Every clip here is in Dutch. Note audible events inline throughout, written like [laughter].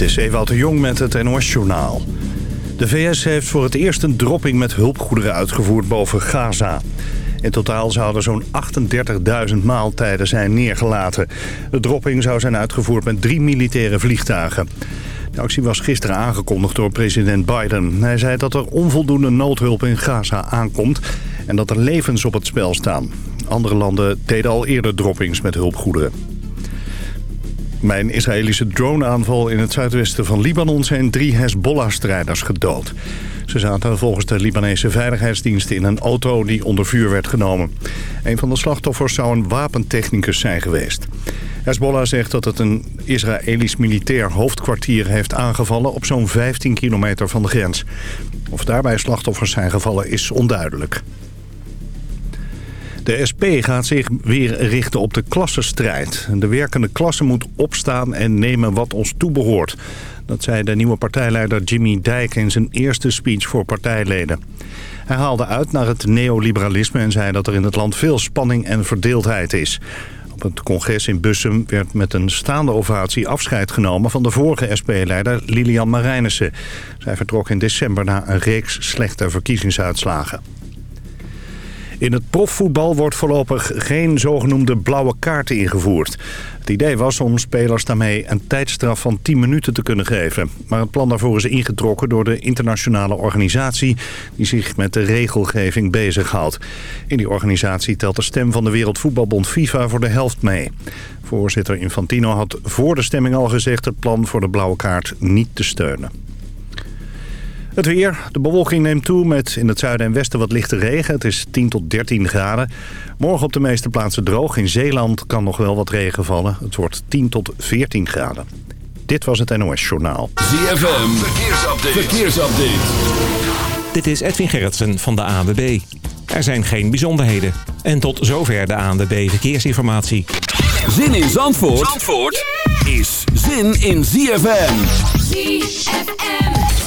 Dit is Ewout de Jong met het NOS-journaal. De VS heeft voor het eerst een dropping met hulpgoederen uitgevoerd boven Gaza. In totaal zouden zo'n 38.000 maaltijden zijn neergelaten. De dropping zou zijn uitgevoerd met drie militaire vliegtuigen. De actie was gisteren aangekondigd door president Biden. Hij zei dat er onvoldoende noodhulp in Gaza aankomt... en dat er levens op het spel staan. Andere landen deden al eerder droppings met hulpgoederen. Bij een Israëlische droneaanval in het zuidwesten van Libanon zijn drie Hezbollah-strijders gedood. Ze zaten volgens de Libanese veiligheidsdiensten in een auto die onder vuur werd genomen. Een van de slachtoffers zou een wapentechnicus zijn geweest. Hezbollah zegt dat het een Israëlisch militair hoofdkwartier heeft aangevallen op zo'n 15 kilometer van de grens. Of daarbij slachtoffers zijn gevallen is onduidelijk. De SP gaat zich weer richten op de klassenstrijd. De werkende klasse moet opstaan en nemen wat ons toebehoort. Dat zei de nieuwe partijleider Jimmy Dijk in zijn eerste speech voor partijleden. Hij haalde uit naar het neoliberalisme en zei dat er in het land veel spanning en verdeeldheid is. Op het congres in Bussum werd met een staande ovatie afscheid genomen van de vorige SP-leider Lilian Marijnissen. Zij vertrok in december na een reeks slechte verkiezingsuitslagen. In het profvoetbal wordt voorlopig geen zogenoemde blauwe kaarten ingevoerd. Het idee was om spelers daarmee een tijdstraf van 10 minuten te kunnen geven. Maar het plan daarvoor is ingetrokken door de internationale organisatie... die zich met de regelgeving bezighoudt. In die organisatie telt de stem van de Wereldvoetbalbond FIFA voor de helft mee. Voorzitter Infantino had voor de stemming al gezegd... het plan voor de blauwe kaart niet te steunen. Het weer. De bewolking neemt toe met in het zuiden en westen wat lichte regen. Het is 10 tot 13 graden. Morgen op de meeste plaatsen droog. In Zeeland kan nog wel wat regen vallen. Het wordt 10 tot 14 graden. Dit was het NOS Journaal. ZFM. Verkeersupdate. Verkeersupdate. Dit is Edwin Gerritsen van de ANWB. Er zijn geen bijzonderheden. En tot zover de ANWB Verkeersinformatie. Zin in Zandvoort, Zandvoort is zin in ZFM. ZFM.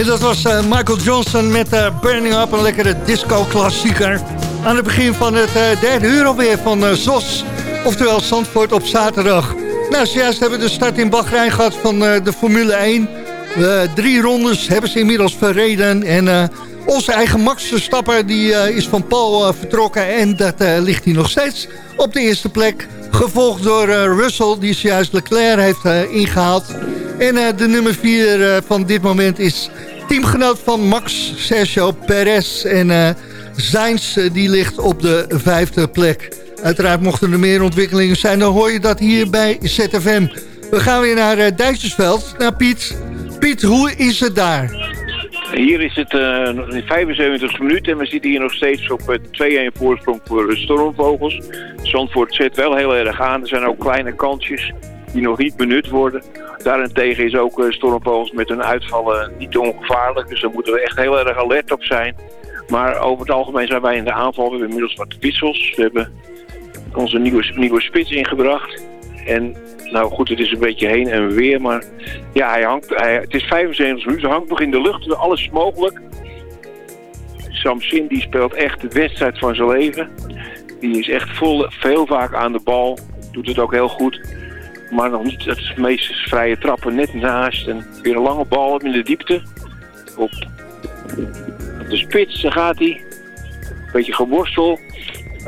En dat was uh, Michael Johnson met uh, Burning Up, een lekkere disco-klassieker. Aan het begin van het uh, derde uur alweer van ZOS, oftewel Zandvoort op zaterdag. Nou, hebben we de start in Bahrein gehad van de Formule 1. drie rondes hebben ze inmiddels verreden en... Onze eigen Max Verstappen die, is van Paul vertrokken en dat ligt hij nog steeds op de eerste plek. Gevolgd door Russell die zojuist Leclerc heeft ingehaald. En de nummer 4 van dit moment is teamgenoot van Max, Sergio Perez. En uh, Sainz die ligt op de vijfde plek. Uiteraard mochten er meer ontwikkelingen zijn, dan hoor je dat hier bij ZFM. We gaan weer naar uh, Dijssersveld, naar Piet. Piet, hoe is het daar? Hier is het uh, in 75 minuten en we zitten hier nog steeds op 2-1 voorsprong voor stormvogels. Zandvoort zet wel heel erg aan. Er zijn ook kleine kansjes die nog niet benut worden. Daarentegen is ook uh, stormvogels met hun uitvallen niet ongevaarlijk. Dus daar moeten we echt heel erg alert op zijn. Maar over het algemeen zijn wij in de aanval. We hebben inmiddels wat wissels. We hebben onze nieuwe, spits ingebracht. En nou goed, het is een beetje heen en weer. Maar ja, hij hangt, hij, het is 75 minuten. Hangt nog in de lucht. Alles is mogelijk. Sam Sin die speelt echt de wedstrijd van zijn leven. Die is echt vol, veel vaak aan de bal. Doet het ook heel goed. Maar nog niet het meest vrije trappen net naast. En weer een lange bal in de diepte. Op de spits gaat hij. Beetje geworstel.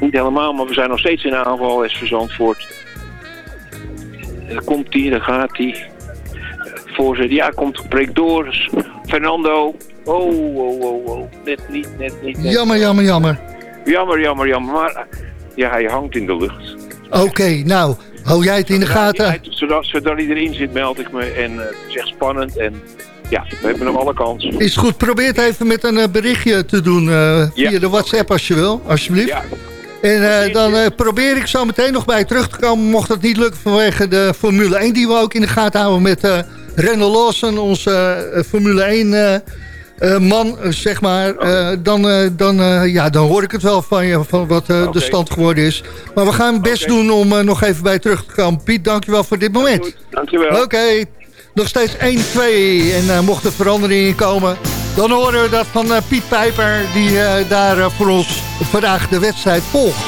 Niet helemaal, maar we zijn nog steeds in aanval. SV Zandvoort. Dan komt hij, dan gaat hij. Voorzet, ja, komt, breekt door. Fernando. Oh, oh, oh, oh. Net niet, net niet. Jammer, jammer, jammer. Jammer, jammer, jammer. Maar ja, hij hangt in de lucht. Oké, nou, Hou jij het in de gaten? Zodat, zodat hij erin zit, meld ik me. En uh, het is echt spannend. En ja, we hebben nog alle kansen. Is goed. Probeer het even met een uh, berichtje te doen. Uh, via ja. de WhatsApp als je wil, alsjeblieft. Ja. En dan probeer ik zo meteen nog bij terug te komen. Mocht dat niet lukken vanwege de Formule 1 die we ook in de gaten houden met Randall Lawson. Onze Formule 1 uh, man, eh, zeg maar, uh, dan, uh, dan, ja, dan hoor ik het wel van je, van wat okay. de stand geworden is. Maar we gaan best okay. doen om nog even bij terug te komen. Piet, dankjewel voor dit moment. Goed, dankjewel. Oké, okay. nog steeds 1-2 en mocht er veranderingen komen... dan horen we dat van Piet Pijper, die daar voor ons vandaag de wedstrijd volgt.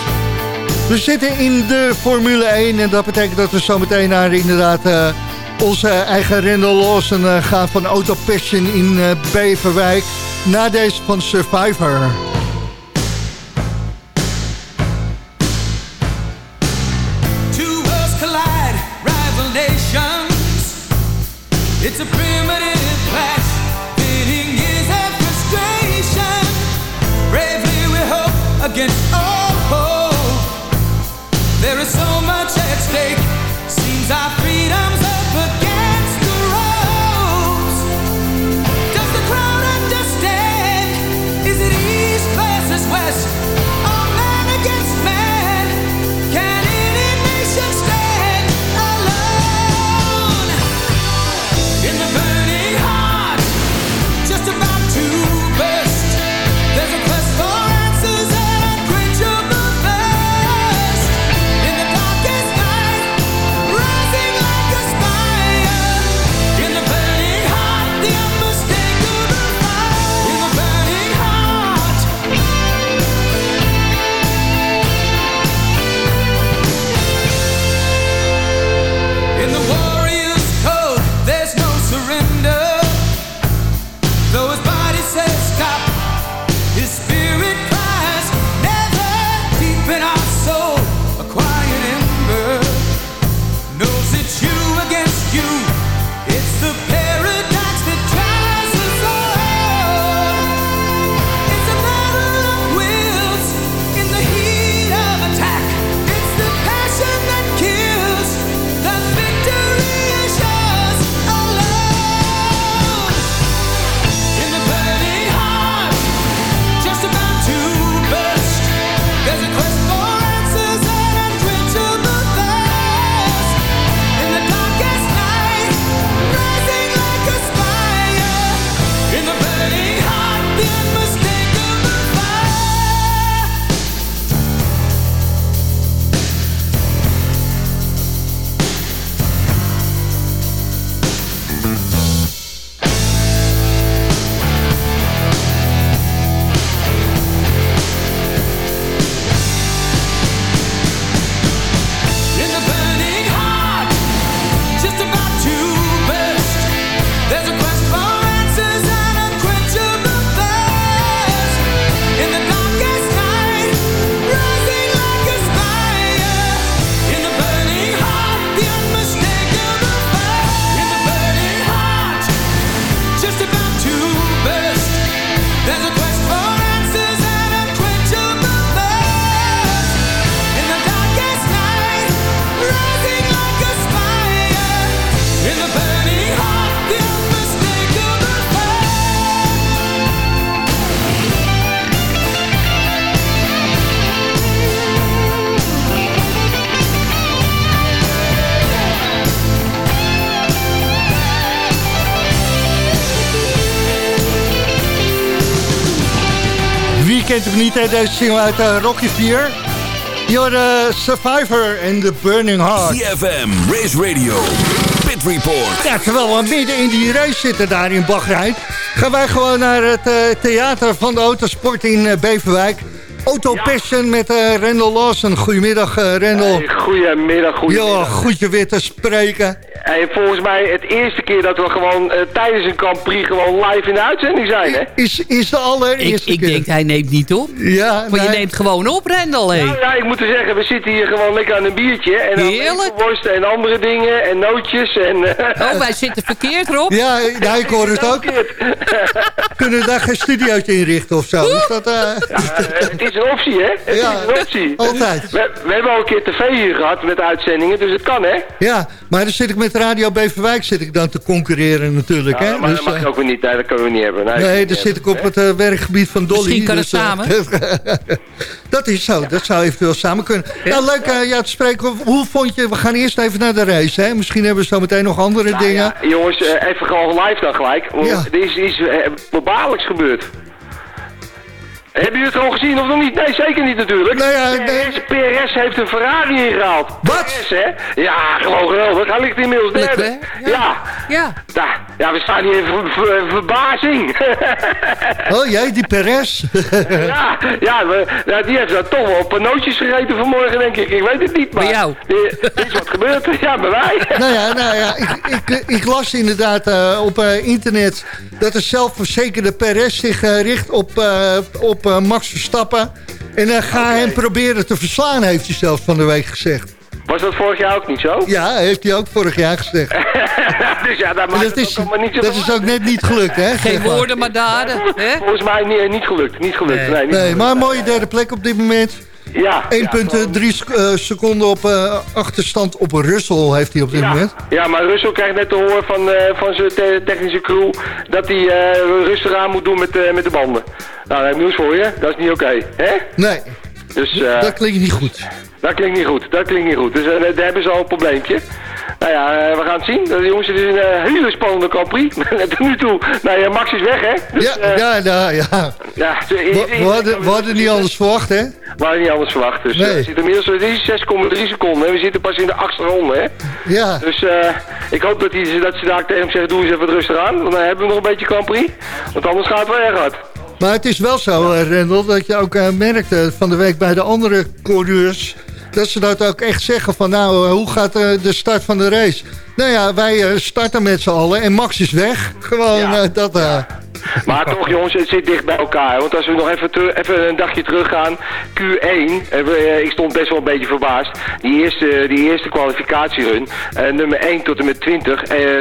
We zitten in de Formule 1 en dat betekent dat we zo meteen naar inderdaad onze eigen Rendel Lawson uh, gaat van Auto Passion in uh, Beverwijk naar deze van Survivor. Niet, hè? deze single uit uh, Rocky 4. You're Survivor en The Burning Heart. CFM, Race Radio, Pit Report. Ja, terwijl we midden in die race zitten daar in Bahrein... gaan wij gewoon naar het theater van de autosport in Beverwijk... Auto Passion met uh, Rendel Lawson. Goedemiddag, uh, Rendel. Hey, goedemiddag, goedemiddag. Ja, goed je weer te spreken. Hey, volgens mij het eerste keer dat we gewoon uh, tijdens een Grand Prix gewoon live in de uitzending zijn, hè? Is, is de allereerste ik, keer. Ik denk, hij neemt niet op. Ja, maar nee. je neemt gewoon op, Rendel, hé. Nou, ja, ik moet er zeggen, we zitten hier gewoon lekker aan een biertje. En Heerlijk. worsten en andere dingen en nootjes en... oh, wij zitten verkeerd, Rob. Ja, nou, ik hoor het ook. Kunnen we daar geen studiootje inrichten of zo? Is dat, ja, het is een optie, hè? Het ja, is een optie. altijd. We, we, hebben al een keer tv hier gehad met uitzendingen, dus het kan, hè? Ja, maar dan zit ik met Radio Beverwijk zit ik dan te concurreren natuurlijk, ja, hè? Maar dus, dat mag je ook weer niet, nee, dat kunnen we niet hebben. Nee, nee dan zit ik op het uh, werkgebied van Dolly. Misschien kan dus, het samen. [laughs] dat is zo, dat zou eventueel samen kunnen. Nou, leuk uh, ja, te spreken. Hoe vond je, we gaan eerst even naar de race, hè? Misschien hebben we zo meteen nog andere nou, dingen. Ja, jongens, even gewoon live dan gelijk. Ja. Er is iets verbaarlijks gebeurd. Hebben jullie het gewoon gezien of nog niet? Nee, zeker niet natuurlijk. Nou ja, PRS, PRS heeft een Ferrari ingehaald. Wat? PRS, hè? Ja, gewoon geweldig. Hij ligt inmiddels derde. Ja. Ja. Ja. ja. Ja, we staan hier in ver, ver, verbazing. [laughs] oh jee, die Perez. [laughs] ja, ja, we, ja, die heeft daar toch wel een paar nootjes gegeten vanmorgen, denk ik. Ik weet het niet, maar... Bij jou? Dit is wat gebeurd. [laughs] Ja, bij mij. nou ja, nou ja ik, ik, ik las inderdaad uh, op uh, internet... dat de zelfverzekerde Perez zich uh, richt op, op Max Verstappen... en ga okay. hem proberen te verslaan, heeft hij zelfs van de week gezegd. Was dat vorig jaar ook niet zo? Ja, heeft hij ook vorig jaar gezegd. [laughs] dus ja, dat, dat, is, ook, niet zo dat is ook net niet gelukt, hè? Geen woorden, maar daden. Hè? Volgens mij niet, niet gelukt. Niet gelukt. Nee, nee, niet nee gelukt. maar een mooie derde plek op dit moment. Ja. 1,3 ja, uh, seconden op uh, achterstand op Russell heeft hij op dit ja, moment. Ja, maar Russell krijgt net te horen van, van zijn te technische crew... dat hij rustig aan moet doen met, met de banden. Nou, dat heb ik nieuws voor je. Dat is niet oké, okay, hè? Nee. Dus, dat klinkt niet goed. Dat klinkt niet goed, dat klinkt niet goed. Dus daar hebben ze al een probleempje. Nou ja, we gaan het zien. De jongens, het is een uh, hele spannende Grand Prix. [laughs] Tot nu toe, nou ja, Max is weg, hè? Dus, ja, uh, ja, ja, ja. ja we, we, hadden, we hadden niet anders verwacht, hè? We hadden niet anders verwacht. Dus nee. zit inmiddels uh, 6,3 seconden. En we zitten pas in de achtste ronde, hè? Ja. Dus uh, ik hoop dat, die, dat ze daar tegen hem zeggen, doe eens even rustig aan. Want dan hebben we nog een beetje Grand Prix. Want anders gaat het wel erg hard. Maar het is wel zo, Rendel, dat je ook uh, merkte van de week bij de andere coureurs... dat ze dat ook echt zeggen van nou, uh, hoe gaat uh, de start van de race? Nou ja, wij uh, starten met z'n allen en Max is weg. Gewoon ja. dat... Maar toch [laughs] jongens, het zit dicht bij elkaar. Want als we nog even, even een dagje teruggaan. Q1, eh, ik stond best wel een beetje verbaasd. Die eerste, die eerste kwalificatierun. Uh, nummer 1 tot en met 20. Uh,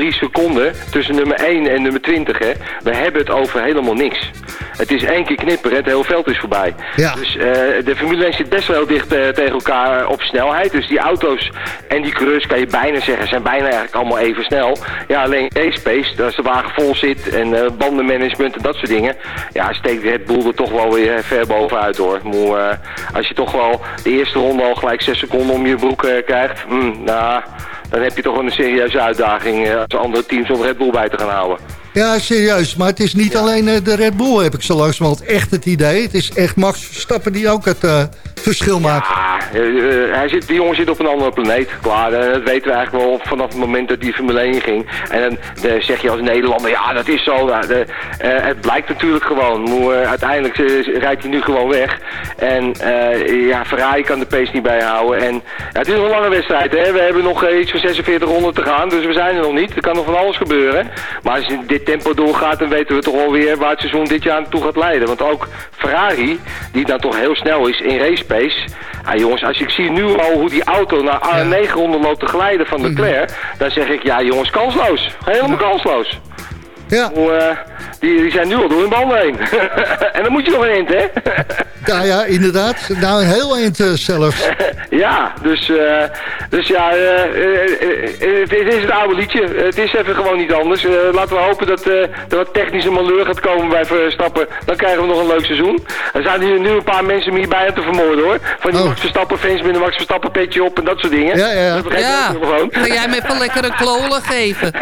1,03 seconden tussen nummer 1 en nummer 20. Hè. We hebben het over helemaal niks. Het is één keer knipperen, het hele veld is voorbij. Ja. Dus uh, de Formule 1 zit best wel dicht tegen elkaar op snelheid. Dus die auto's en die coureurs kan je bijna zeggen, zijn bijna eigenlijk allemaal even snel. Ja, alleen race pace, als de wagen vol zit en uh, bandenmanagement en dat soort dingen. Ja, steekt Red Bull er toch wel weer ver bovenuit hoor. Maar, als je toch wel de eerste ronde al gelijk 6 seconden om je broek krijgt, mm, nou, dan heb je toch een serieuze uitdaging als andere teams om Red Bull bij te gaan houden. Ja, serieus. Maar het is niet ja. alleen uh, de Red Bull, heb ik zo langzamerhand echt het idee. Het is echt Max Verstappen die ook het uh, verschil maakt. Ja, uh, hij zit, die jongen zit op een andere planeet. Klaar, dat weten we eigenlijk wel vanaf het moment dat die Formule 1 ging. En dan zeg je als Nederlander, ja dat is zo. De, het blijkt natuurlijk gewoon. Uiteindelijk rijdt hij nu gewoon weg. En ja, Ferrari kan de pace niet bijhouden. En het is een lange wedstrijd. Hè? We hebben nog iets van 46 ronden te gaan. Dus we zijn er nog niet. Er kan nog van alles gebeuren. Maar als dit tempo doorgaat, dan weten we toch wel weer waar het seizoen dit jaar naartoe gaat leiden. Want ook Ferrari, die dan toch heel snel is in race pace. Ah, jongens, als ik zie nu al hoe die auto naar ja. 9 ronden loopt te glijden van Leclerc, mm -hmm. dan zeg ik, ja jongens, kansloos. Helemaal kansloos. Ja. Hoe, uh, die, die zijn nu al door hun banden heen. [laughs] en dan moet je nog een eind, hè? [laughs] ja, ja, inderdaad. Nou, een heel eind uh, zelfs. [laughs] ja, dus, uh, dus ja, het, het is het oude liedje. Het is even gewoon niet anders. Eh, laten we hopen dat eh, er wat technische malheur gaat komen bij Verstappen. Dan krijgen we nog een leuk seizoen. Er zijn nu, nu een paar mensen om hierbij aan te vermoorden hoor. Van die Oh. Max Verstappen fans met een Max Verstappen petje op en dat soort dingen. Ja, ja, ja. Dat begrijp Ja, ik ook gewoon. ga jij me even lekker een klolen geven.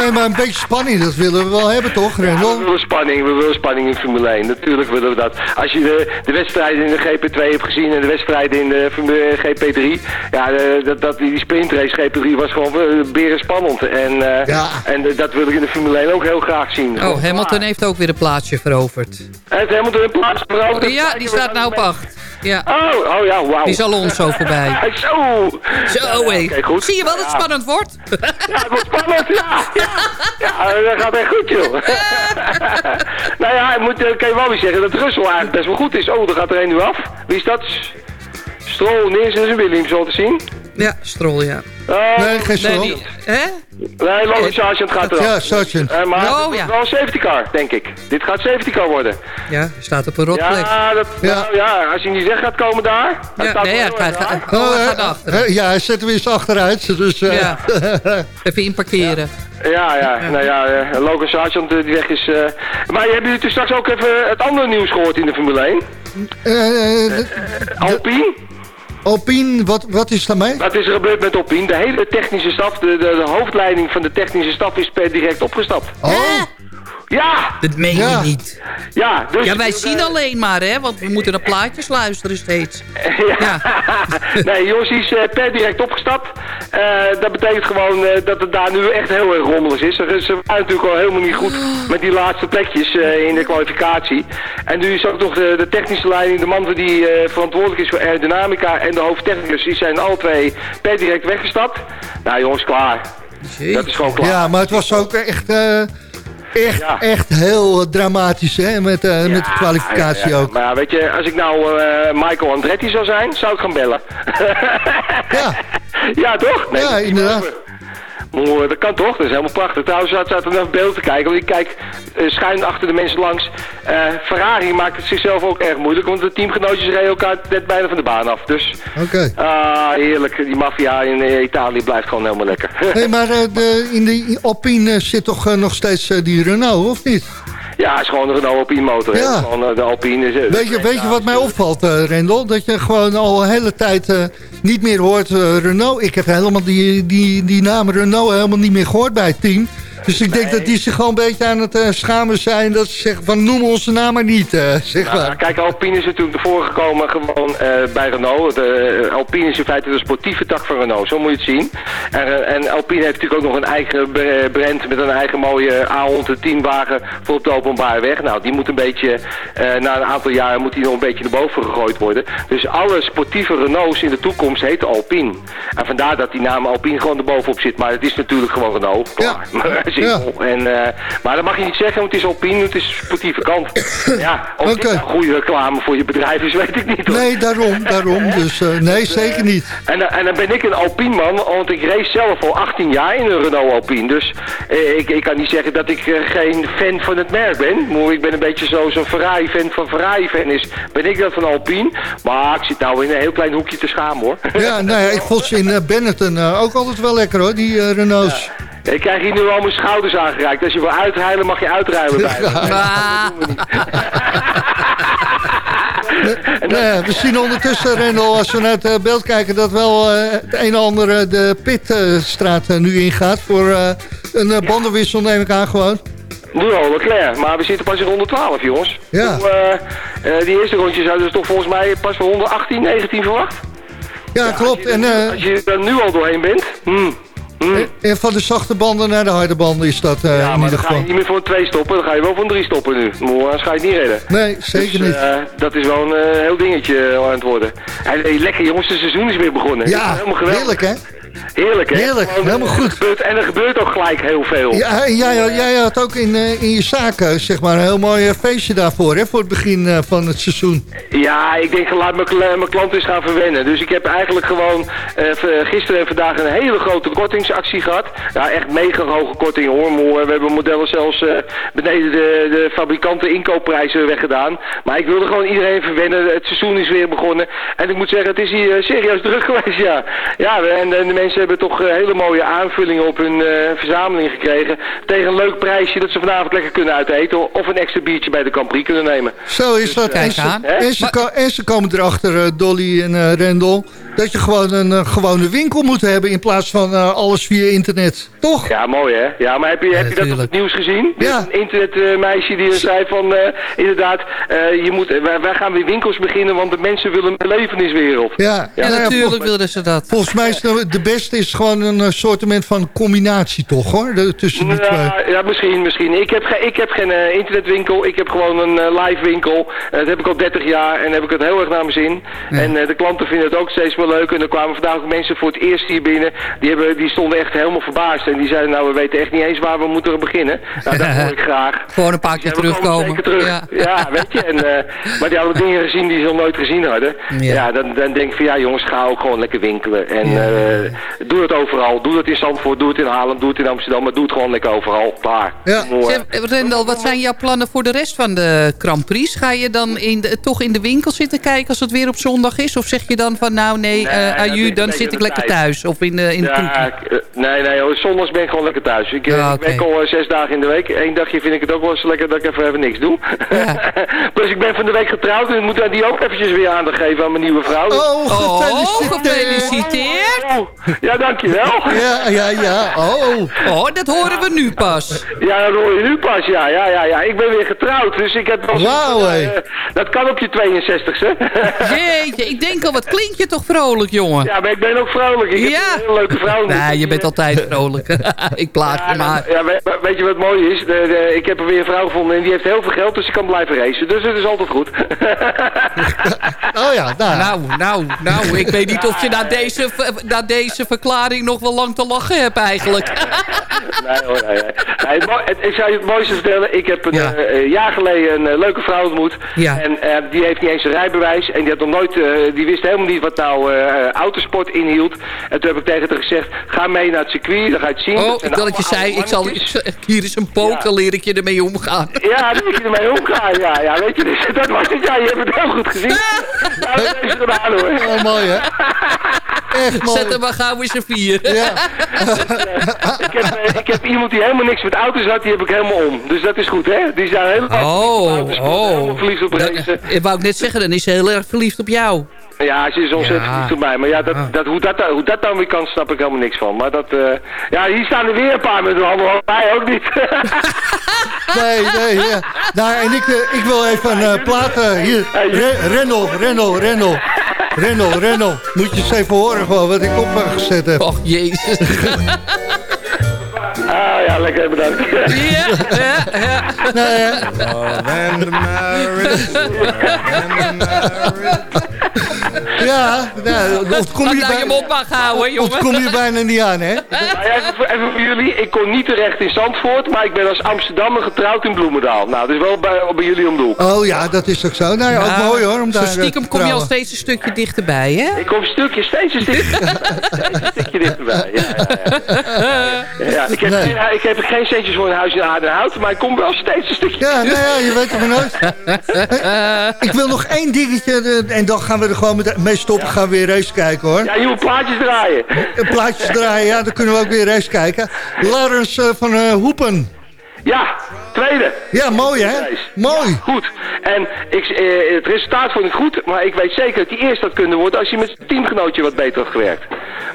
Nee, maar een beetje spanning, dat willen we wel hebben, toch, Ja, we willen spanning, we willen spanning in Formule 1. Natuurlijk willen we dat. Als je de, de wedstrijden in de GP2 hebt gezien en de wedstrijden in de Formule GP3, ja, eh, dat, dat, die sprintrace GP3 was gewoon uh, beren spannend. En, eh, Ja. en eh, dat wil ik in de Formule 1 ook heel graag zien. Oh, Hamilton heeft ook weer een plaatsje veroverd. Hij heeft Hamilton in plaats veroverd. Ja, die staat nou op acht. Ja, Oh, oh ja, wauw. die is Alonso voorbij. [laughs] Zo! Zo, hé. Goed. Zie je wel dat het spannend wordt? Ja, het wordt spannend, ja. [laughs] Ja, ja dat gaat echt goed, joh. [laughs] nou ja, ik moet, eh, kan je wel weer zeggen dat Russell eigenlijk best wel goed is. Oh, er gaat er een nu af. Wie is dat? Stroll, Nielsen en Williams al te zien. Ja, Strol, ja. Oh, Nee, geen Nee, zo. die, hè? nee, Logan Sargent gaat eraf. Ja, Sargent. Eh, maar Oh, het is ja. wel een safety car, denk ik. Dit gaat safety car worden. Ja, hij staat op een rotplek. Ja, dat, Ja. Nou, ja, als hij niet weg gaat komen daar. hij Ja, staat nee, wel hij gaat, gaat, oh, hij eh, gaat achter. eh, ja, hij zet hem eens achteruit. Dus, eh, Ja. [laughs] Even inparkeren. Ja, ja, nou ja, eh, Logan Sargent eh, die weg is. eh. Maar hebben jullie toen straks ook even het andere nieuws gehoord in de Formule 1? eh, de- Alpine? Alpine, wat, wat is daarmee? Wat is er gebeurd met Alpine? De hele technische staf, de, de, de hoofdleiding van de technische staf is per direct opgestapt. Oh, Ja, Dat meen Ja. je niet. ja, dus... Ja, wij zien alleen maar, hè, want we moeten naar plaatjes luisteren steeds. [laughs] ja. [laughs] nee, jongens, die is eh, per direct opgestapt. Eh, dat betekent gewoon eh, dat het daar nu echt heel erg rommelig is. Ze waren natuurlijk al helemaal niet goed met die laatste plekjes eh, in de kwalificatie. En nu is ook nog de, de technische leiding, de man die eh, verantwoordelijk is voor aerodynamica en de hoofdtechnicus, die zijn alle twee per direct weggestapt. Nou jongens, klaar. Dat is gewoon klaar. ja, maar het was ook echt, eh, echt, Ja. echt heel dramatisch, hè, met, eh, met de kwalificatie ja, ook. Maar ja, weet je, als ik nou eh, Michael Andretti zou zijn, zou ik gaan bellen. Ja. [laughs] ja, toch? Ja, inderdaad. Mooi, dat kan toch? Dat is helemaal prachtig. Trouwens, zat er naar beeld te kijken, want ik kijk eh, schuin achter de mensen langs. Eh, Ferrari maakt het zichzelf ook erg moeilijk, want de teamgenootjes reden elkaar net bijna van de baan af. Dus, Oké. ah, heerlijk. Die maffia in eh, Italië blijft gewoon helemaal lekker. [laughs] Hey, maar eh, de, in de Alpine eh, zit toch eh, nog steeds eh, die Renault, of niet? ja, is gewoon een Renault Alpine motor. Ja. Gewoon, eh, de Alpine is... eh, Weet je, weet je wat mij opvalt, eh, Rendel? Dat je gewoon al een hele tijd eh, niet meer hoort eh, Renault. Ik heb helemaal die, die, die naam Renault helemaal niet meer gehoord bij het team. Dus ik denk dat die zich gewoon een beetje aan het eh, schamen zijn. Dat ze zeggen van noem onze naam maar niet, eh, zeg Nou, maar. kijk, Alpine is natuurlijk ervoor gekomen gewoon eh, bij Renault. De, Alpine is in feite de sportieve tak van Renault, zo moet je het zien. En, en Alpine heeft natuurlijk ook nog een eigen brand met een eigen mooie A110 wagen voor op de openbare weg. Nou, die moet een beetje, na een aantal jaren moet die nog een beetje naar boven gegooid worden. Dus alle sportieve Renaults in de toekomst heten Alpine. En vandaar dat die naam Alpine gewoon erbovenop zit. Maar het is natuurlijk gewoon Renault. Klaar. [laughs] Simpel. En, eh, maar dat mag je niet zeggen, want het is Alpine, het is sportieve kant. [coughs] ja, of dit Oké. nou goede reclame voor je bedrijf is, [laughs] weet ik niet. Hoor. Nee, daarom, daarom. [laughs] Dus eh, nee, zeker niet. En, dan- en dan ben ik een Alpine man, want ik race zelf al 18 jaar in een Renault Alpine. Dus eh, ik, ik kan niet zeggen dat ik eh, geen fan van het merk ben. Maar ik ben een beetje zo- zo'n Ferrari-fan van Ferrari-fan is. Ben ik dat van Alpine. Maar ik zit nou in een heel klein hoekje te schamen hoor. Ja, nou ja, ik vond ze in eh, Benetton eh, ook altijd wel lekker hoor, die eh, Renaults. Ik krijg hier nu al mijn schouders aangereikt. Als je wil uitruilen, mag je uitruilen bij me. [laughs] Ja, [laughs] we zien ondertussen, Rendel, als we naar het eh, beeld kijken... dat wel eh, het een en ander eh, de pitstraat nu ingaat... voor een bandenwissel, neem ik aan gewoon. Nu al Leclerc, maar we zitten pas in 112 jongens. Ja. Die eerste rondjes hadden ze toch volgens mij pas voor 118, 19 verwacht? Ja, klopt. En, eh, Als je er nu al doorheen bent, hmm, hmm. en van de zachte banden naar de harde banden is dat ja, in ieder dan ga je geval. niet meer voor 2 stoppen, dan ga je wel voor 3 stoppen nu. Anders ga je het niet redden. Nee, zeker Dus, niet. eh, dat is wel een eh, heel dingetje aan het worden. En, eh, lekker jongens, het seizoen is weer begonnen. Ja, helemaal geweldig. heerlijk hè? Heerlijk, hè? Heerlijk, Gewoon, helemaal goed. Gebeurt, en er gebeurt ook gelijk heel veel. Ja, jij, jij had ook in, eh, in je zaken zeg maar, een heel mooi eh, feestje daarvoor, hè, voor het begin eh, van het seizoen. Ja, ik denk laat mijn, kla- mijn klant eens gaan verwennen. Dus ik heb eigenlijk gewoon v- gisteren en vandaag een hele grote kortingsactie gehad. Ja, echt mega hoge korting hoor. We hebben modellen zelfs beneden de, de fabrikanten inkoopprijzen weggedaan. Maar ik wilde gewoon iedereen verwennen. Het seizoen is weer begonnen. En ik moet zeggen, het is hier serieus druk [laughs] geweest, ja. Ja, en, en de mensen mensen hebben toch hele mooie aanvullingen op hun verzameling gekregen. Tegen een leuk prijsje dat ze vanavond lekker kunnen uiteten. Of een extra biertje bij de Campri kunnen nemen. Zo is dat. Dus, en, ze, en, ze, komen erachter, Dolly en Rendel dat je gewoon een uh, gewone winkel moet hebben in plaats van uh, alles via internet. Toch? Ja, mooi hè. Ja, maar heb je, heb je dat op het nieuws gezien? Ja. Een internetmeisje uh, die zei van, uh, inderdaad, je moet, wij, wij, gaan weer winkels beginnen, want de mensen willen een beleveniswereld. Ja, ja, ja natuurlijk wilden ze dat. Volgens mij is de, de beste is gewoon een soortement van combinatie toch hoor, de, tussen die ja, twee. Ja, misschien, misschien. Ik heb, ge, ik heb geen internetwinkel, ik heb gewoon een live winkel. dat heb ik al 30 jaar en heb ik het heel erg naar mijn zin. En de klanten vinden het ook steeds meer leuk. En er kwamen vandaag ook mensen voor het eerst hier binnen. Die, hebben, die stonden echt helemaal verbaasd. En die zeiden, nou, we weten echt niet eens waar we moeten beginnen. Nou, dat hoor ik [laughs] graag. Gewoon een paar keer terugkomen. Terug. Ja. ja. weet je. En, uh, maar die hadden dingen gezien die ze nog nooit gezien hadden. Ja, ja dan, dan denk ik van, ja jongens, ga ook gewoon lekker winkelen. En uh, doe het overal. Doe het in Zandvoort, doe het in Haarlem, doe het in Amsterdam. Maar doe het gewoon lekker overal. Klaar. Ja. Rendel, wat zijn jouw plannen voor de rest van de Grand Prix? Ga je dan in de, toch in de winkel zitten kijken als het weer op zondag is? Of zeg je dan van, nou nee, nee uh, aju, dan zit ik lekker thuis? Of in de, in de ja, Nee, nee, zondags ben ik gewoon lekker thuis. Ik, ja, okay. ik werk al zes dagen in de week. Eén dagje vind ik het ook wel eens lekker dat ik even, even niks doe. Ja. Plus [laughs] ik ben van de week getrouwd en ik moet die ook eventjes weer aandacht geven aan mijn nieuwe vrouw. Oh, gefeliciteerd. Oh, ja, dankjewel. Ja, ja, ja. Oh. oh, dat horen we nu pas. Ja, dat hoor je nu pas, ja. Ja, ja, ja. Ik ben weer getrouwd, dus ik heb... Wauw, uh, Dat kan op je 62ste. [laughs] Jeetje, ik denk al, wat klinkt je toch vrolijk, jongen. Ja, maar ik ben ook vrolijk. Ik ja. heb een hele leuke vrouw. Nee, je bent altijd vrolijk. [laughs] ik plaat je maar. Ja, weet, je wat mooi is? De, ik heb er weer een vrouw gevonden en die heeft heel veel geld, dus ze kan blijven racen. Dus het is altijd goed. [laughs] oh ja, daar. Nou, nou, nou, ik weet niet of je na deze, na deze verklaring nog wel lang te lachen hebt eigenlijk. nee hoor, nee, nee. het, ik zou je het mooiste vertellen. Ik heb een ja. uh, jaar geleden een uh, leuke vrouw ontmoet. Ja. En uh, die heeft niet eens een rijbewijs. En die, had nog nooit, die wist helemaal niet wat nou autosport inhield. En toen heb ik tegen haar gezegd, ga mee naar het circuit, dan ga je het zien. Oh, ik wil dat je zei, ik zal, [laughs] hier is een poker, ja. leer ik je ermee omgaan. [laughs] Ja, leer ik je ermee omgaan, ja. ja weet je, dus, [laughs] dat was het, ja, je hebt het heel goed gezien. nou, dat is gedaan hoor. Oh, mooi hè. Echt mooi. Zet hem maar gauw eens een vier. Ja. ik, heb, ik heb iemand die helemaal niks met auto's had, die heb ik helemaal om. Dus dat is goed, hè? Die zijn helemaal, oh, oh. verliefd op racen. Ik wou ik net zeggen, dan is ze heel erg verliefd op jou. Ja, ze is ontzettend ja. goed mij. Maar ja, dat, ah. dat, hoe, dat, hoe dat dan weer kan, snap ik helemaal niks van. Maar dat, uh, ja, hier staan er weer een paar met de handen. Wij ook niet. [laughs] nee, nee, ja. Nou, en ik, uh, ik wil even een uh, platen. Hier, Re Rendel, Rendel, Rendel. Rendel, Rendel. Moet je eens even horen gewoon wat ik opgezet heb. Och, jezus. [laughs] Ah ja, lekker bedankt. Ja, ja, ja. Nou ja. Oh, and marriage. And marriage. Ja, nou, dat kom je, bij, je mond mag houden, jongen. kom je bijna niet aan, hè? [laughs] Nou even, voor, even, voor, jullie, ik kon niet terecht in Zandvoort, maar ik ben als Amsterdammer getrouwd in Bloemendaal. Nou, dat is wel bij, bij jullie om de hoek. Oh ja, dat is toch zo? Nou ja, ook mooi hoor. Om daar stiekem eh, kom je al steeds een stukje dichterbij, hè? Ik kom een stukje, steeds een stukje, [laughs] steeds een stukje dichterbij. Ja, ja, ja. [laughs] ja ik, heb nee. geen, ik heb geen centjes voor een huis in Aardenhout, maar ik kom wel steeds een stukje. Ja, nou ja, je weet het maar nooit. ik wil nog één dingetje en dan gaan we er gewoon mee stoppen. Gaan we weer race kijken hoor. Ja, je moet plaatjes draaien. Plaatjes draaien, ja, dan kunnen we ook weer race kijken. Laurens uh, van Hoepen. Ja, tweede. Ja, mooi hè? Mooi. Ja, goed. En ik, eh, het resultaat vond ik goed, maar ik weet zeker dat hij eerst had kunnen worden als hij met zijn teamgenootje wat beter had gewerkt.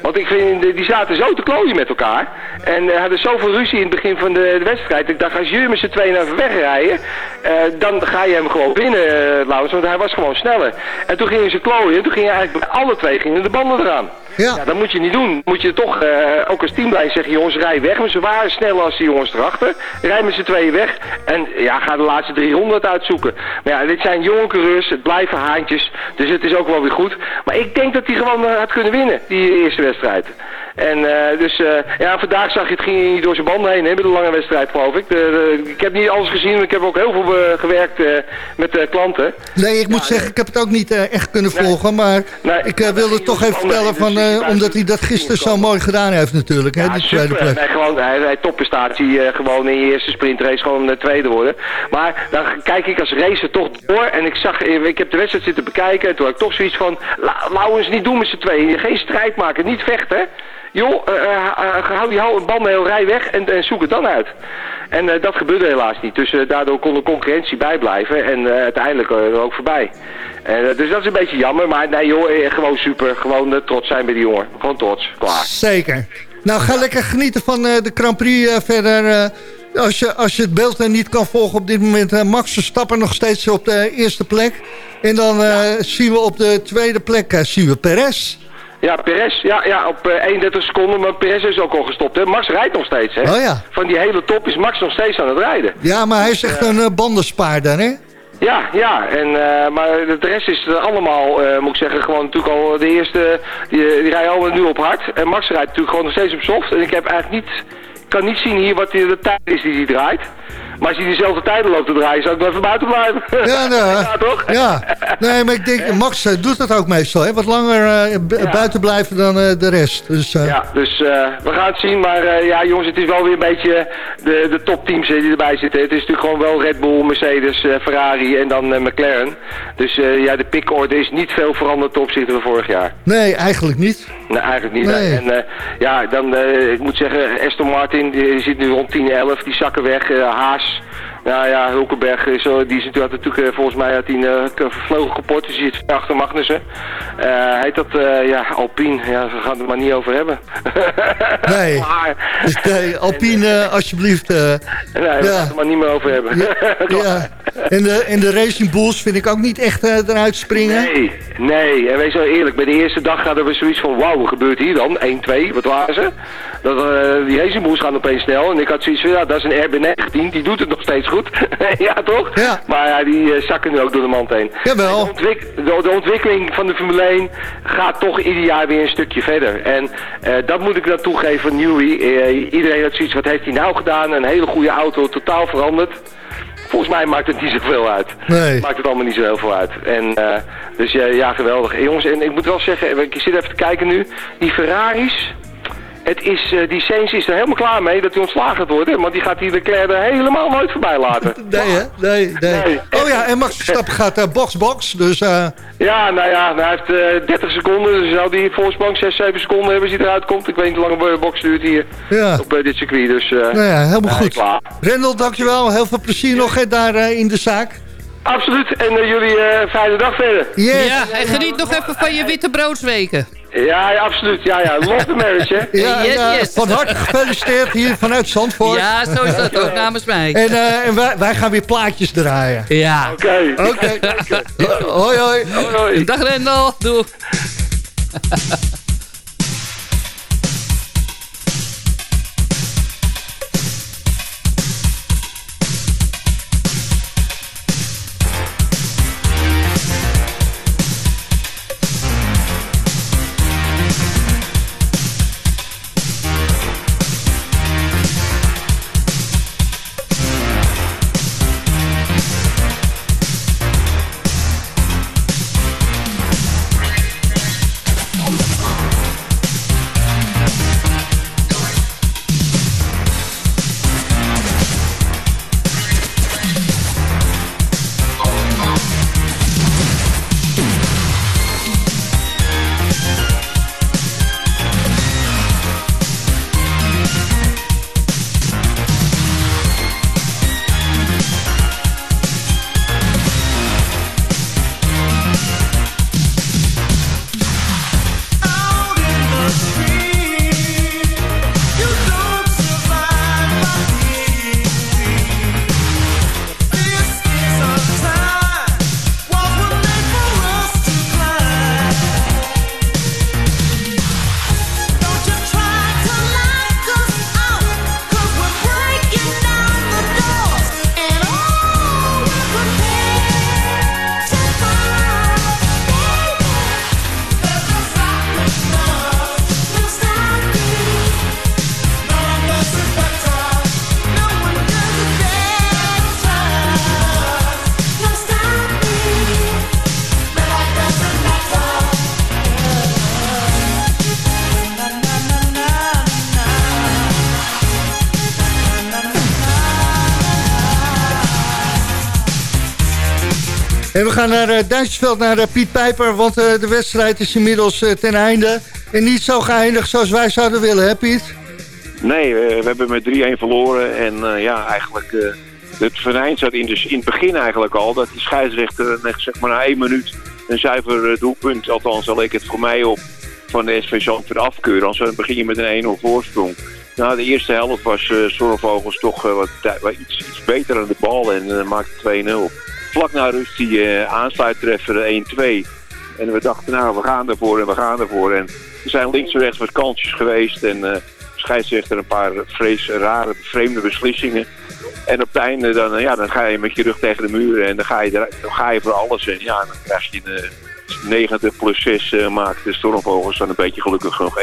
Want ik vind, die zaten zo te klooien met elkaar. En uh, hadden zoveel ruzie in het begin van de, de wedstrijd. Ik dacht, als jullie met z'n tweeën even wegrijden, uh, dan ga je hem gewoon winnen, uh, Laurens. Want hij was gewoon sneller. En toen gingen ze klooien. En toen gingen eigenlijk alle twee gingen de banden eraan. Ja. dat moet je niet doen. Moet je toch uh, ook als teamlijn zeggen, jongens, rij weg. Maar ze waren sneller als die jongens erachter. Rij met z'n tweeën weg. En ja, ga de laatste 300 uitzoeken. Maar ja, dit zijn jonge coureurs. Het blijven haantjes. Dus het is ook wel weer goed. Maar ik denk dat hij gewoon had kunnen winnen, die eerste wedstrijd. En uh, dus, uh, ja, vandaag zag je het ging niet door zijn banden heen, hè, met een lange wedstrijd, geloof ik. De, de, ik heb niet alles gezien, maar ik heb ook heel veel uh, gewerkt met klanten. Nee, ik moet zeggen, ik heb het ook niet echt kunnen volgen, maar nee, ik wilde het toch even vertellen, van, omdat hij dat gisteren zo mooi gedaan heeft natuurlijk, hè, ja, die plek. Nee, gewoon, hij, hij topprestatie, gewoon in je eerste sprintrace gewoon tweede worden. Maar dan kijk ik als racer toch door en ik zag, ik heb de wedstrijd zitten bekijken en toen had ik toch zoiets van, laten we eens niet doen met z'n tweeën, geen strijd maken, niet vechten. Joh, hou die banden heel rij weg en, en zoek het dan uit. En dat gebeurde helaas niet. Dus daardoor kon de concurrentie bijblijven en uiteindelijk ook voorbij. dus dat is een beetje jammer, maar nee joh, gewoon super. Gewoon trots zijn bij die jongen. Gewoon trots, klaar. Zeker. Nou, ga lekker genieten van de Grand Prix verder. als, je, als je het beeld niet kan volgen op dit moment... Max Verstappen nog steeds op de eerste plek. En dan zien we op de tweede plek zien we Perez... Ja, Perez, ja, ja op 31 eh, seconden, maar Perez is ook al gestopt. Hè. Max rijdt nog steeds, hè. Oh, ja. Van die hele top is Max nog steeds aan het rijden. Ja, maar hij is echt een uh, bandenspaarder, hè? Ja, ja, en, uh, maar de rest is allemaal, uh, moet ik zeggen, gewoon natuurlijk al de eerste, die, die rijden allemaal nu op hard. En Max rijdt natuurlijk gewoon nog steeds op soft. En ik heb eigenlijk niet, kan niet zien hier wat de tijd is die hij draait. Maar als je diezelfde tijden loopt te draaien, zou ik wel even buiten blijven. Ja, [laughs] ja toch? Ja. Nee, maar ik denk, Max eh, doet dat ook meestal. Hè? Wat langer uh, buiten blijven dan uh, de rest. Dus, uh... Ja, dus we gaan het zien. Maar ja, jongens, het is wel weer een beetje de, de topteams die erbij zitten. Het is natuurlijk gewoon wel Red Bull, Mercedes, Ferrari en dan McLaren. Dus ja, de pickorde is niet veel veranderd ten opzichte van vorig jaar. Nee, eigenlijk niet. Nee, eigenlijk niet. Nee. En ja, dan, ik moet zeggen, Aston Martin, die zit nu rond 10, 11. Die zakken weg. Haas ja, ja, Hulkenberg is, die is natuurlijk, natuurlijk eh, volgens mij uit die uh, vleugel kapot. Dus die zit achter Magnussen. Uh, heet dat, uh, ja, Alpine. Ja, we gaan het er maar niet over hebben. [laughs] Nee, maar, nee Alpine, alsjeblieft. nee, we gaan het er maar niet meer over hebben. ja, [laughs] En, de, en de Racing Bulls vind ik ook niet echt eruit springen. Nee, nee. En wees wel eerlijk, bij de eerste dag hadden we zoiets van, wauw, wat gebeurt hier dan? 1-2, wat waren ze? Dat, die Racing Bulls gaan opeens snel. En ik had zoiets van, ja, dat is een RB19, die doet het nog steeds goed. [laughs] ja, toch? Ja. Maar ja, die uh, zakken nu ook door de mand heen. Jawel. De, ontwik de, de, ontwikkeling van de Formule 1 gaat toch ieder jaar weer een stukje verder. En dat moet ik dan toegeven van Newey. Uh, iedereen had zoiets, wat heeft hij nou gedaan? Een hele goede auto, totaal veranderd. Volgens mij maakt het niet zoveel uit. Nee. Maakt het allemaal niet zo heel veel uit. En, dus ja, ja, geweldig. Jongens, en ik moet wel zeggen, ik zit even te kijken nu. Die Ferraris, het is, uh, die Sainz is er helemaal klaar mee dat hij ontslagen gaat worden. Want die gaat die Leclerc er helemaal nooit voorbij laten. [laughs] nee, hè? Nee, nee, Oh ja, en Max Verstappen gaat uh, box-box. dus, uh... Ja, nou ja, hij heeft 30 seconden. Dus zou die volgens 6, 7 seconden hebben als hij eruit komt. Ik weet niet hoe lang een box duurt hier ja. op dit circuit. Dus, nou ja, helemaal goed. Rendel, dankjewel. Heel veel plezier nog hè, daar in de zaak. Absoluut. En jullie fijne dag verder. Yes. Ja, en geniet nog even van je witte broodsweken. Ja, ja, absoluut. Ja, ja. Love the marriage, hè? [laughs] Ja, yes, yes. Van harte gefeliciteerd hier vanuit Zandvoort. Ja, zo is dat ook namens mij. En, uh, en wij, wij, gaan weer plaatjes draaien. Ja. Oké. Oké. Okay. hoi, hoi. Hoi, hoi. Dag Rendel. Doei. We gaan naar uh, Duitsersveld, naar uh, Piet Pijper, want uh, de wedstrijd is inmiddels ten einde. En niet zo geëindigd zoals wij zouden willen, hè Piet? Nee, we hebben met 3-1 verloren. En ja, eigenlijk... het venijn zat in, dus in het begin eigenlijk al... dat die scheidsrechter zeg maar, na één minuut een zuiver doelpunt... althans al leek het voor mij op van de SV Zandvoort afkeuren. Anders begin je met een 1-0 voorsprong. Nou, de eerste helft was uh, Zornvogels toch wat, wat iets, iets, beter aan de bal en maakte 2-0. Vlak na rust die uh, aansluittreffer 1-2. En we dachten, nou, we gaan ervoor en we gaan ervoor. En er zijn links en rechts wat kansjes geweest. En uh, scheidsrechter een paar vrees, rare, vreemde beslissingen. En op het einde dan, ja, dan ga je met je rug tegen de muren en dan ga je, dan ga je voor alles. En ja, dan krijg je een 90 plus 6 uh, maakt de Stormvogels dan een beetje gelukkig nog 1-3.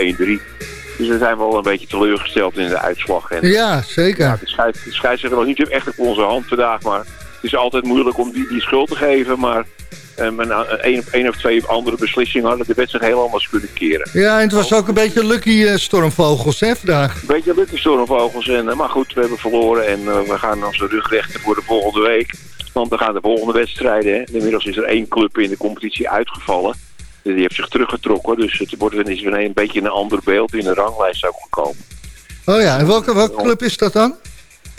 Dus we zijn wel een beetje teleurgesteld in de uitslag. En, ja, zeker. Ja, de, scheid, de scheidsrechter nog niet echt op onze hand vandaag, maar is altijd moeilijk om die, die schuld te geven. Maar um, een, een, een, of twee andere beslissingen hadden de wedstrijd heel anders kunnen keren. Ja, en het was ook een beetje lucky uh, stormvogels hè, vandaag. Een beetje lucky stormvogels. En, uh, maar goed, we hebben verloren en uh, we gaan onze rug rechten voor de volgende week. Want dan gaan de volgende wedstrijden. Hè. Inmiddels is er één club in de competitie uitgevallen. Die heeft zich teruggetrokken. Dus het wordt is weer een beetje een ander beeld in de ranglijst ook gekomen. Oh ja, en welke, welke club is dat dan?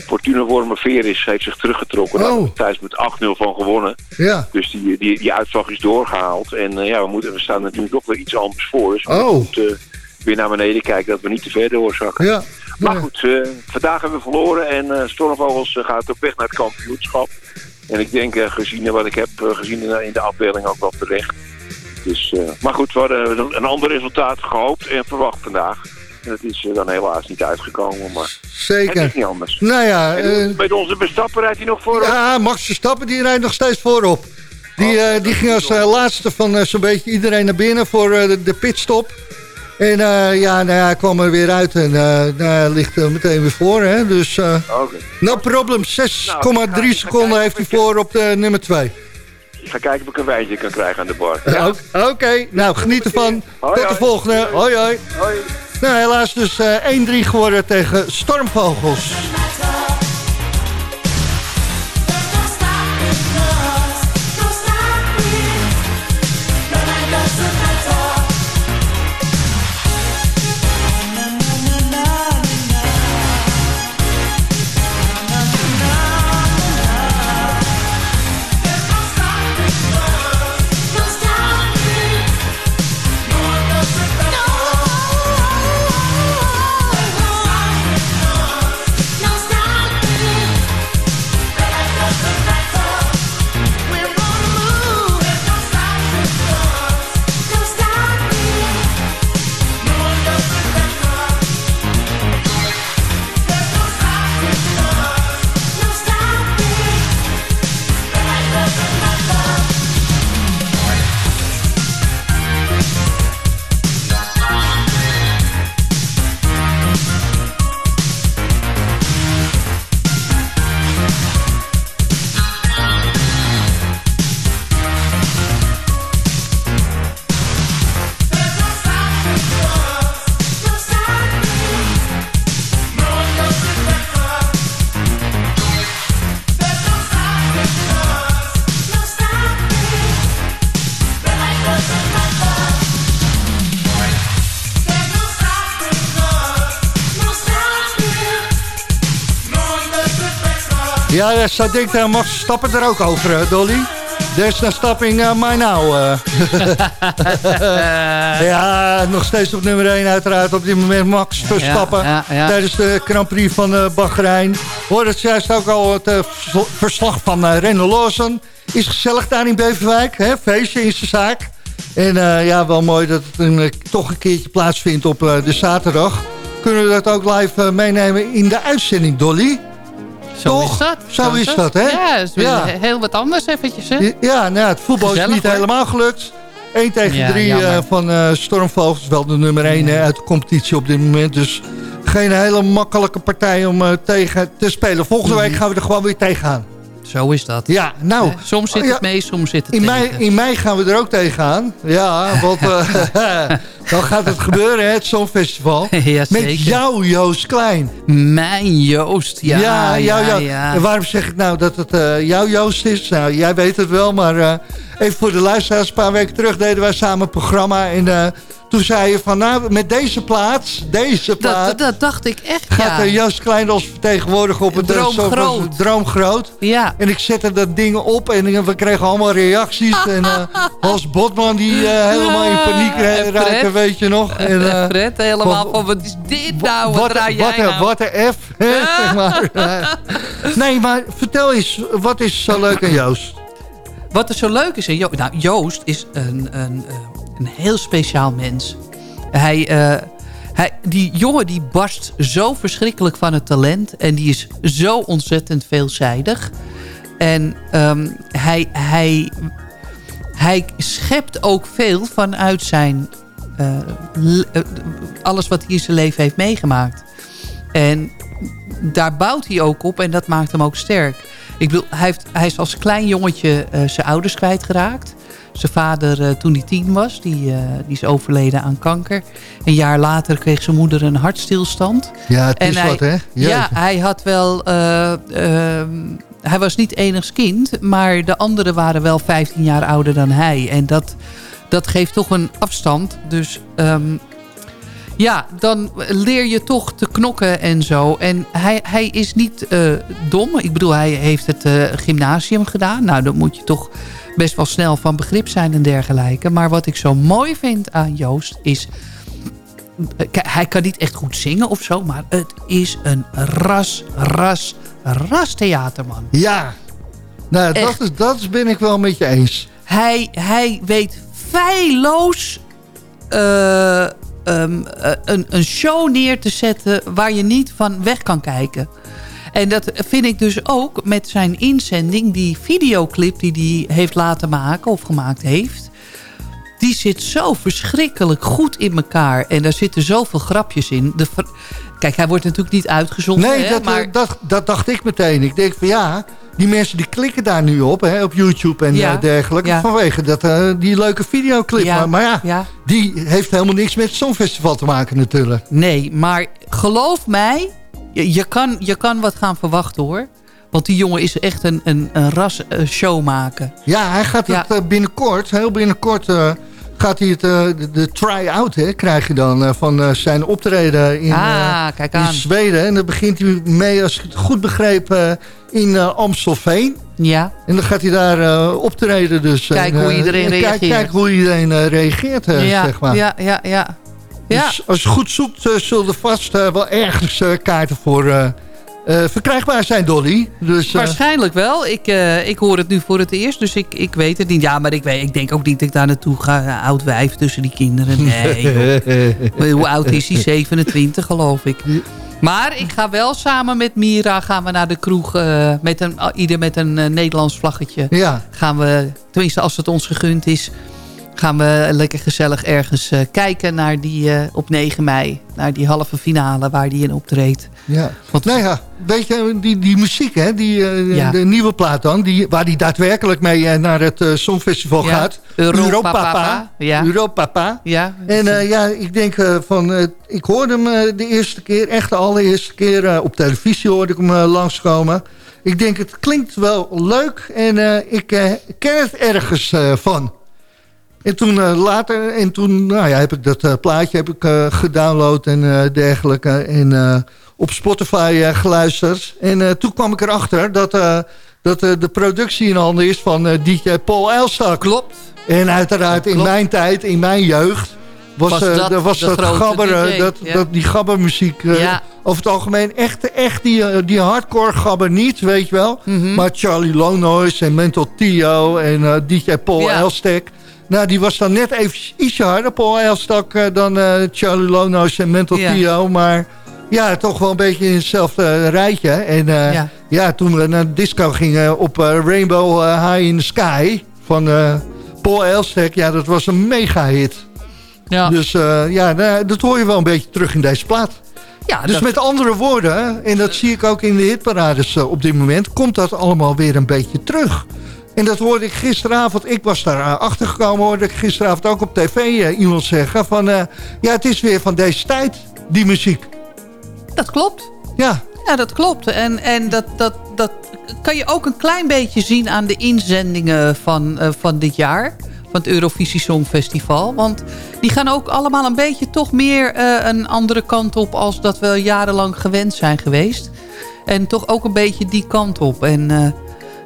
Fortuna Wormerveer heeft zich teruggetrokken. Daar oh. thuis met 8-0 van gewonnen. Ja. Dus die, die, die uitslag is doorgehaald. En uh, ja, we, moeten, we staan natuurlijk toch weer iets anders voor. Dus we oh. moeten uh, weer naar beneden kijken dat we niet te ver doorzakken. Ja. Maar goed, uh, vandaag hebben we verloren. En Stormvogels gaat op weg naar het kampioenschap. En ik denk, gezien wat ik heb gezien in de afdeling ook wel terecht. Dus, maar goed, we hadden een, een ander resultaat gehoopt en verwacht vandaag. En dat is dan helaas niet uitgekomen, maar Zeker. het is niet anders. Nou ja, uh, met onze bestapper rijdt hij nog voorop? Ja, Max Verstappen die rijdt nog steeds voorop. Die, uh, die ging als uh, laatste van zo'n beetje iedereen naar binnen voor de, de pitstop. En ja, nou ja, hij kwam er weer uit en nou, ligt meteen weer voor. Hè? Dus okay. no problem, 6,3 nou, seconden heeft hij voor op de nummer 2. Ik ga kijken of ik een wijntje kan krijgen aan de bar. Ja? Oké, okay. nou geniet ervan. Hoi, Tot de volgende. Hoi hoi. hoi. Nou, helaas dus uh, 1-3 geworden tegen Stormvogels. Ja, zo denkt uh, Max Stappen er ook over, uh, Dolly. There's no stopping uh, my now. [laughs] ja, nog steeds op nummer 1 uiteraard op dit moment Max Verstappen. Ja, ja, ja. Tijdens de Grand Prix van uh, Bahrein. Hoor het juist ook al het uh, verslag van uh, René Lawson. Is gezellig daar in Beverwijk. Hè? Feestje in zijn zaak. En ja, wel mooi dat het een, toch een keertje plaatsvindt op de zaterdag. Kunnen we dat ook live meenemen in de uitzending, Dolly? Zo Toch? is dat. Zo is dat, hè? Ja, is ja. heel wat anders eventjes, hè? Ja, nou, het voetbal Gezellig, is niet hoor. helemaal gelukt. 1 tegen 3 ja, uh, van uh, Stormvogels. Wel de nummer 1 ja. uit de competitie op dit moment. Dus geen hele makkelijke partij om uh, tegen te spelen. Volgende week gaan we er gewoon weer tegenaan. Zo is dat. Ja, nou. Eh, soms zit het ja, mee, soms zit het in tegen. mei, in mei gaan we er ook tegenaan. Ja, want uh, [laughs] [laughs] dan gaat het gebeuren, hè, het Songfestival. [laughs] ja, Met jou, Joost Klein. Mijn Joost, ja. Ja, jou, ja, jou. ja. En waarom zeg ik nou dat het uh, jouw Joost is? Nou, jij weet het wel, maar even voor de luisteraars, een paar weken terug deden wij samen een programma. En toen zei je van, nou, met deze plaats, deze plaats... Dat, dat dacht ik echt, Gaat ja. Joost Klein als vertegenwoordiger op het droom groot. droom groot. Ja. En ik zette dat ding op en we kregen allemaal reacties. [laughs] en Hans Botman die helemaal in paniek raakte, weet je nog. [laughs] En, uh, Fred helemaal van, wat is dit nou? Wat, wat draai jij nou? Wat een F, [laughs] zeg maar. [laughs] nee, maar vertel eens, wat is zo leuk aan Joost? Wat er zo leuk is aan Joost... Nou, Joost is een, een, een heel speciaal mens. Hij, uh, hij, die jongen die barst zo verschrikkelijk van het talent. En die is zo ontzettend veelzijdig. En um, hij, hij, hij schept ook veel vanuit zijn... Uh, alles wat hij in zijn leven heeft meegemaakt. En daar bouwt hij ook op en dat maakt hem ook sterk. Ik bedoel, hij, heeft, hij is als klein jongetje uh, zijn ouders kwijtgeraakt. Zijn vader, uh, toen hij tien was, die, uh, die is overleden aan kanker. Een jaar later kreeg zijn moeder een hartstilstand. Ja, het is wat, hè? Ja, hij had wel... Uh, hij was niet enigs kind, maar de anderen waren wel 15 jaar ouder dan hij. En dat, dat geeft toch een afstand. Dus um, ja, dan leer je toch te knokken en zo. En hij, hij is niet uh, dom. Ik bedoel, hij heeft het uh, gymnasium gedaan. Nou, dan moet je toch best wel snel van begrip zijn en dergelijke. Maar wat ik zo mooi vind aan Joost is... Hij kan niet echt goed zingen of zo, maar het is een ras, ras, ras theaterman. Ja, nou, dat, is, dat ben ik wel met je eens. Hij, hij weet feilloos uh, um, een, een show neer te zetten waar je niet van weg kan kijken. En dat vind ik dus ook met zijn inzending, die videoclip die hij heeft laten maken of gemaakt heeft. Die zit zo verschrikkelijk goed in elkaar. En daar zitten zoveel grapjes in. De Kijk, hij wordt natuurlijk niet uitgezonden. Nee, hè, dat, maar... dat, dat dacht ik meteen. Ik denk van ja, die mensen die klikken daar nu op, hè, op YouTube en ja, uh, dergelijke. Ja. Vanwege dat, uh, die leuke videoclip. Ja, maar, maar ja, die heeft helemaal niks met het Songfestival te maken natuurlijk. Nee, maar geloof mij, je, je, kan, je kan wat gaan verwachten hoor. Want die jongen is echt een, een, een ras uh, show maken. Ja, hij gaat het binnenkort, heel binnenkort gaat hij het, uh, de, de try-out, krijg je dan, uh, van uh, zijn optreden in, ah, kijk aan. in Zweden. En dan begint hij mee, als ik het goed begreep, in Amstelveen. Ja. En dan gaat hij daar optreden. Dus, kijk en, hoe iedereen reageert. Kijk, kijk hoe iedereen reageert, ja, zeg maar. Ja, ja, ja. ja. Dus als je goed zoekt, zullen er vast wel ergens kaarten voor... Uh, verkrijgbaar zijn, Dolly. Dus, uh... Waarschijnlijk wel. Ik, uh, ik hoor het nu voor het eerst, dus ik, ik weet het niet. Ja, maar ik, weet, ik denk ook niet dat ik daar naartoe ga. Oud wijf tussen die kinderen. Nee, [laughs] Hoe oud is hij? 27, geloof ik. Maar ik ga wel samen met Mira gaan we naar de kroeg. met een, ieder met een Nederlands vlaggetje. Ja. Gaan we, tenminste als het ons gegund is gaan we lekker gezellig ergens uh, kijken naar die uh, op 9 mei. Naar die halve finale waar die in optreedt. Ja. Want, nou ja, weet je, die, die muziek, hè, die, uh, ja. de nieuwe plaat dan, die, waar die daadwerkelijk mee naar het Songfestival ja. gaat. Europa, Europapa. Ja. Europapa. Ja. En ja, ik denk van, ik hoorde hem de eerste keer, echt de allereerste keer op televisie hoorde ik hem langskomen. Ik denk, het klinkt wel leuk en ik ken het ergens van. En toen uh, later, en toen nou ja, heb ik dat uh, plaatje heb ik, uh, gedownload en dergelijke. En op Spotify geluisterd. En toen kwam ik erachter dat, dat de productie in handen is van DJ Paul Elstak. Klopt. En uiteraard in mijn tijd, in mijn jeugd, was, was dat, was dat, gabber, dat, ja. dat, die gabbermuziek. Ja. Over het algemeen echt, echt die, die hardcore gabber niet, weet je wel. Mm -hmm. Maar Charlie Long Noise en Mental Tio en DJ Paul Ja. Elstak. Nou, die was dan net even ietsje harder, Paul Elstak, uh, dan uh, Charlie Lonos en Mental Ja. Tio. Maar ja, toch wel een beetje in hetzelfde rijtje. En uh, Ja. ja. toen we naar de disco gingen op Rainbow High in the Sky van Paul Elstak, ja, dat was een mega hit. Ja. Dus ja, nou, dat hoor je wel een beetje terug in deze plaat. ja, Dus dat- met andere woorden, en dat zie ik ook in de hitparades op dit moment... komt dat allemaal weer een beetje terug. En dat hoorde ik gisteravond, ik was daar uh, achter gekomen... hoorde ik gisteravond ook op tv uh, iemand zeggen van... ja, het is weer van deze tijd, die muziek. dat klopt. Ja, Ja, dat klopt. En, en dat, dat, dat kan je ook een klein beetje zien aan de inzendingen van, uh, van dit jaar. Van het Eurovisie Songfestival. Want die gaan ook allemaal een beetje toch meer een andere kant op... als dat we jarenlang gewend zijn geweest. En toch ook een beetje die kant op. En...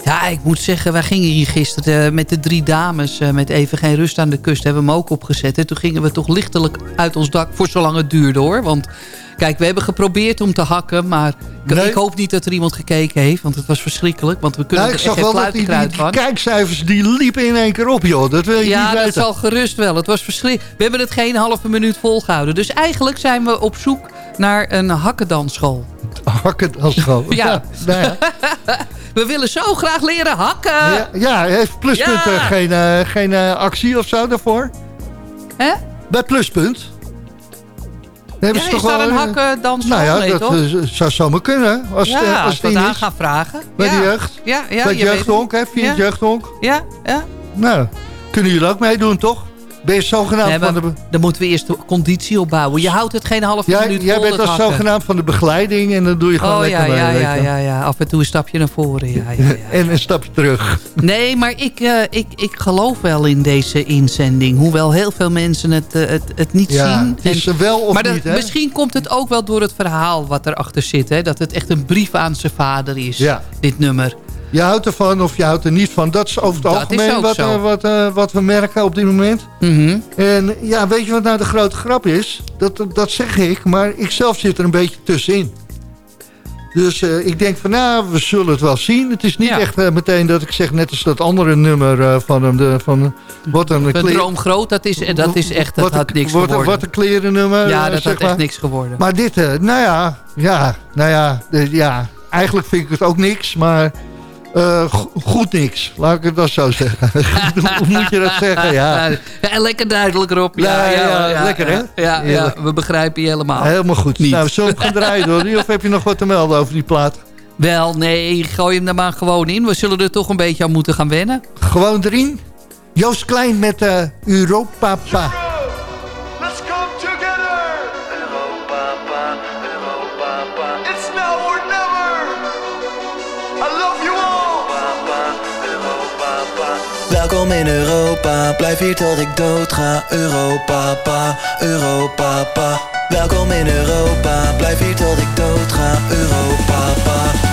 Ja, ik moet zeggen, wij gingen hier gisteren uh, met de drie dames... Uh, met even geen rust aan de kust, hebben we hem ook opgezet. En toen gingen we toch lichtelijk uit ons dak, voor zolang het duurde hoor. Want kijk, we hebben geprobeerd om te hakken... maar nee. ik hoop niet dat er iemand gekeken heeft, want het was verschrikkelijk. Want we kunnen nou, er echt geen fluitenkruid van. kijkcijfers die liepen in één keer op, joh. Dat wil je ja, niet dat zal gerust wel. Het was verschrikkelijk. We hebben het geen halve minuut volgehouden. Dus eigenlijk zijn we op zoek naar een hakkendansschool. Hakkendansschool? [laughs] ja. [laughs] nou ja. [laughs] We willen zo graag leren hakken. Ja, ja heeft Pluspunt ja. geen, uh, geen uh, actie of zo daarvoor? Hè? Bij Pluspunt? Hebben ja, ze toch is daar een hakken dan Nou ja, mee, dat toch? zou zomaar kunnen. Als, ja, uh, als aan gaan vragen. Bij ja. de jeugd? Ja, ja. Bij het jeugdhonk, hè? Via ja. het jeugdhonk? Ja, ja. Nou, kunnen jullie ook meedoen, toch? Ben je zogenaamd nee, van de... Dan moeten we eerst de conditie opbouwen. Je houdt het geen half jij, minuut Jij bent als zogenaamd van de begeleiding en dan doe je gewoon oh, lekker ja, mee. Ja, ja, ja, ja, af en toe een stapje naar voren. Ja, ja, ja. [laughs] en een stapje terug. Nee, maar ik, uh, ik, ik geloof wel in deze inzending. Hoewel heel veel mensen het, uh, het, het niet ja, zien. Het is en, wel of maar niet, dat, misschien komt het ook wel door het verhaal wat erachter zit. Hè? Dat het echt een brief aan zijn vader is, ja. dit nummer. Je houdt ervan of je houdt er niet van. Dat is over het dat algemeen wat, uh, wat, uh, wat we merken op dit moment. Mm -hmm. En ja, weet je wat nou de grote grap is? Dat, dat zeg ik, maar ik zelf zit er een beetje tussenin. Dus uh, ik denk van, nou, we zullen het wel zien. Het is niet ja. echt meteen dat ik zeg, net als dat andere nummer van hem. De, van, wat een de droom groot, dat is, dat is echt, dat wat had niks wat, geworden. Wat een kleren nummer. Ja, dat had maar. echt niks geworden. Maar dit, nou ja, ja, nou ja, ja, eigenlijk vind ik het ook niks, maar... Uh, goed niks, laat ik het dan zo zeggen. [laughs] Hoe moet je dat zeggen? Ja. ja lekker duidelijk, Rob. Ja, ja, lekker hè? Ja, ja, we begrijpen je helemaal. Helemaal goed. Niet. Nou, we gaan draaien door? Of heb je nog wat te melden over die plaat? Wel, nee, gooi hem er maar gewoon in. We zullen er toch een beetje aan moeten gaan wennen. Gewoon erin? Joost Klein met uh, Europa Welkom in Europa, blijf hier tot ik dood ga. Europa, pa, Europa, pa. Welkom in Europa, blijf hier tot ik dood ga. Europa, pa,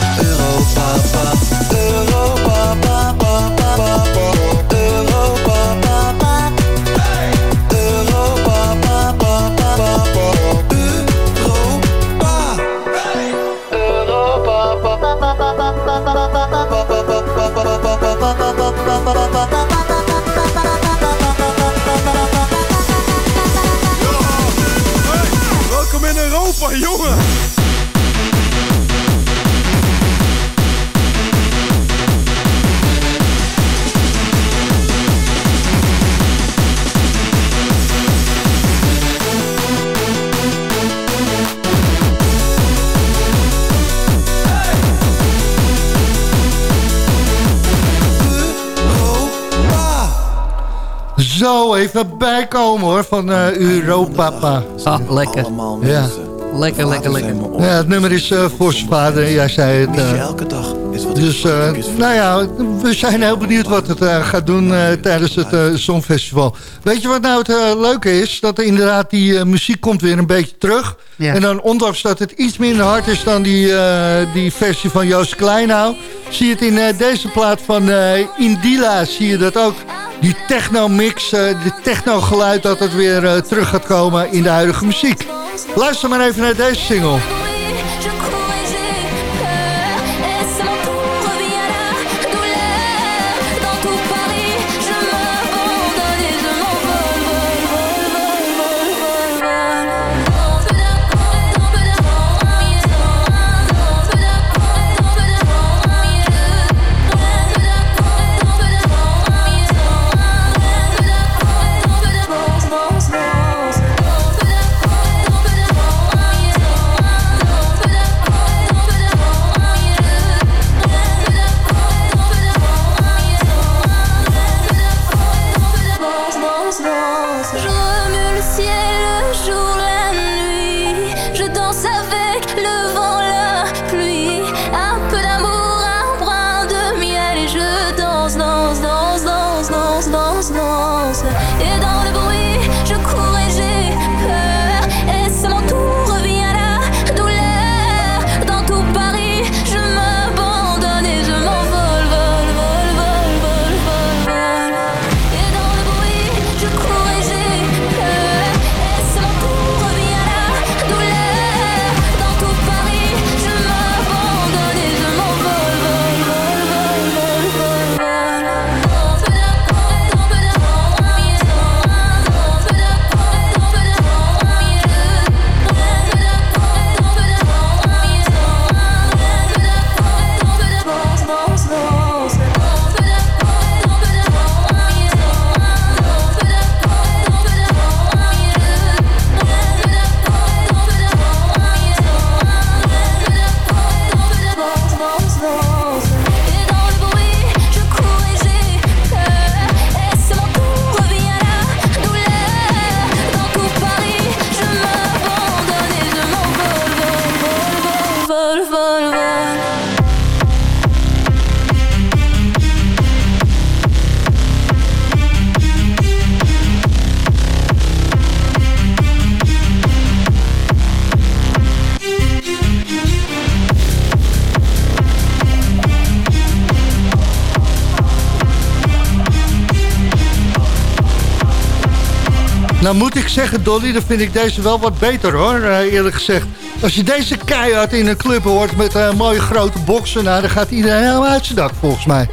Zo, even bijkomen hoor, van uh, Europapa. Ah, lekker. Ja. Lekker, lekker, lekker. Ja, het nummer is uh, voor zijn vader. Jij zei het. Uh, elke dag is wat dus, uh, nou ja, we zijn heel benieuwd wat het gaat doen tijdens het Songfestival. Weet je wat nou het leuke is? Dat er inderdaad die muziek komt weer een beetje terug. Ja. En dan, ondanks dat het iets minder hard is dan die, die versie van Joost Kleinau... zie je het in deze plaat van Indila, zie je dat ook die techno-mix, de techno-geluid... dat het weer terug gaat komen in de huidige muziek. Luister maar even naar deze single. Nou moet ik zeggen, Dolly, dan vind ik deze wel wat beter hoor, uh, eerlijk gezegd. Als je deze keihard in een club hoort met uh, mooie grote boksen... Nou, dan gaat iedereen helemaal uit zijn dak volgens mij.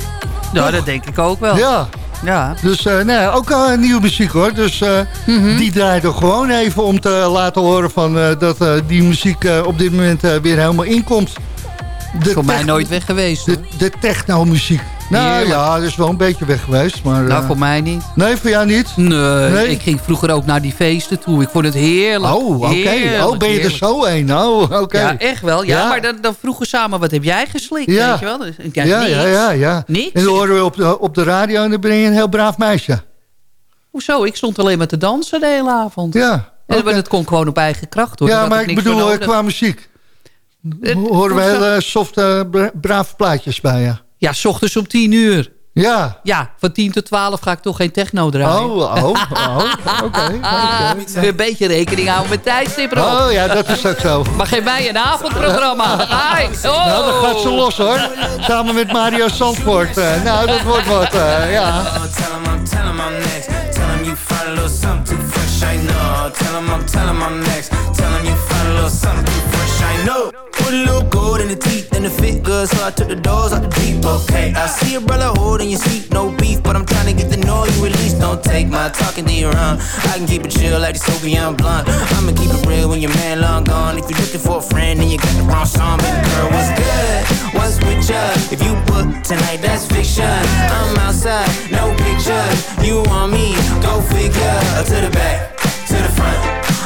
Ja, dat denk ik ook wel. Ja. Ja. Dus uh, nou ja, ook uh, nieuwe muziek hoor. Dus uh, mm -hmm. die draait er gewoon even om te laten horen van, dat die muziek op dit moment weer helemaal inkomt. De Voor mij nooit weg geweest. De, de techno-muziek. Nou ja, dat is wel een beetje weg geweest. Maar, nou, voor mij niet. Nee, voor jou niet? Nee, ik ging vroeger ook naar die feesten toe. Ik vond het heerlijk. Oh, oké. Okay. Oh, ben je er zo een? Oh, oké. Ja, echt wel. Ja, maar dan, dan vroegen samen, wat heb jij geslikt? Ja, weet je wel? Dus, ja, ja, ja, ja, ja. Niks? En dan horen we op de, op de radio en dan ben je een heel braaf meisje. Hoezo? Ik stond alleen maar te dansen de hele avond. Ja. En okay. het kon gewoon op eigen kracht hoor. Ja, maar ik bedoel eh, qua muziek. Horen we hele softe, brave plaatjes bij je. Ja, s ochtends om tien uur. Ja. Ja, van 10 tot 12 ga ik toch geen techno draaien. Oh, oh, oh. Oké. Okay, Een beetje rekening houden met tijdstip, Oh ja, dat is ook zo. Maar geef mij een avondprogramma. Hi. Oh. Nou, dan gaat ze los hoor. Samen met Mario Zandvoort. Uh, nou, dat wordt wat, uh, ja. Put a little gold in the teeth and the fit good, so I took the doors out the deep. Okay, I see a brother holding your seat, no beef, but I'm trying to get the know you at. Don't take my talking to your own. I can keep it chill like the Soviet blunt. I'ma keep it real when your man long gone. If you're looking for a friend, then you got the wrong song. Baby girl, what's good? What's with ya? If you book tonight, that's fiction. I'm outside, no pictures. You want me? Go figure. To the back, to the front.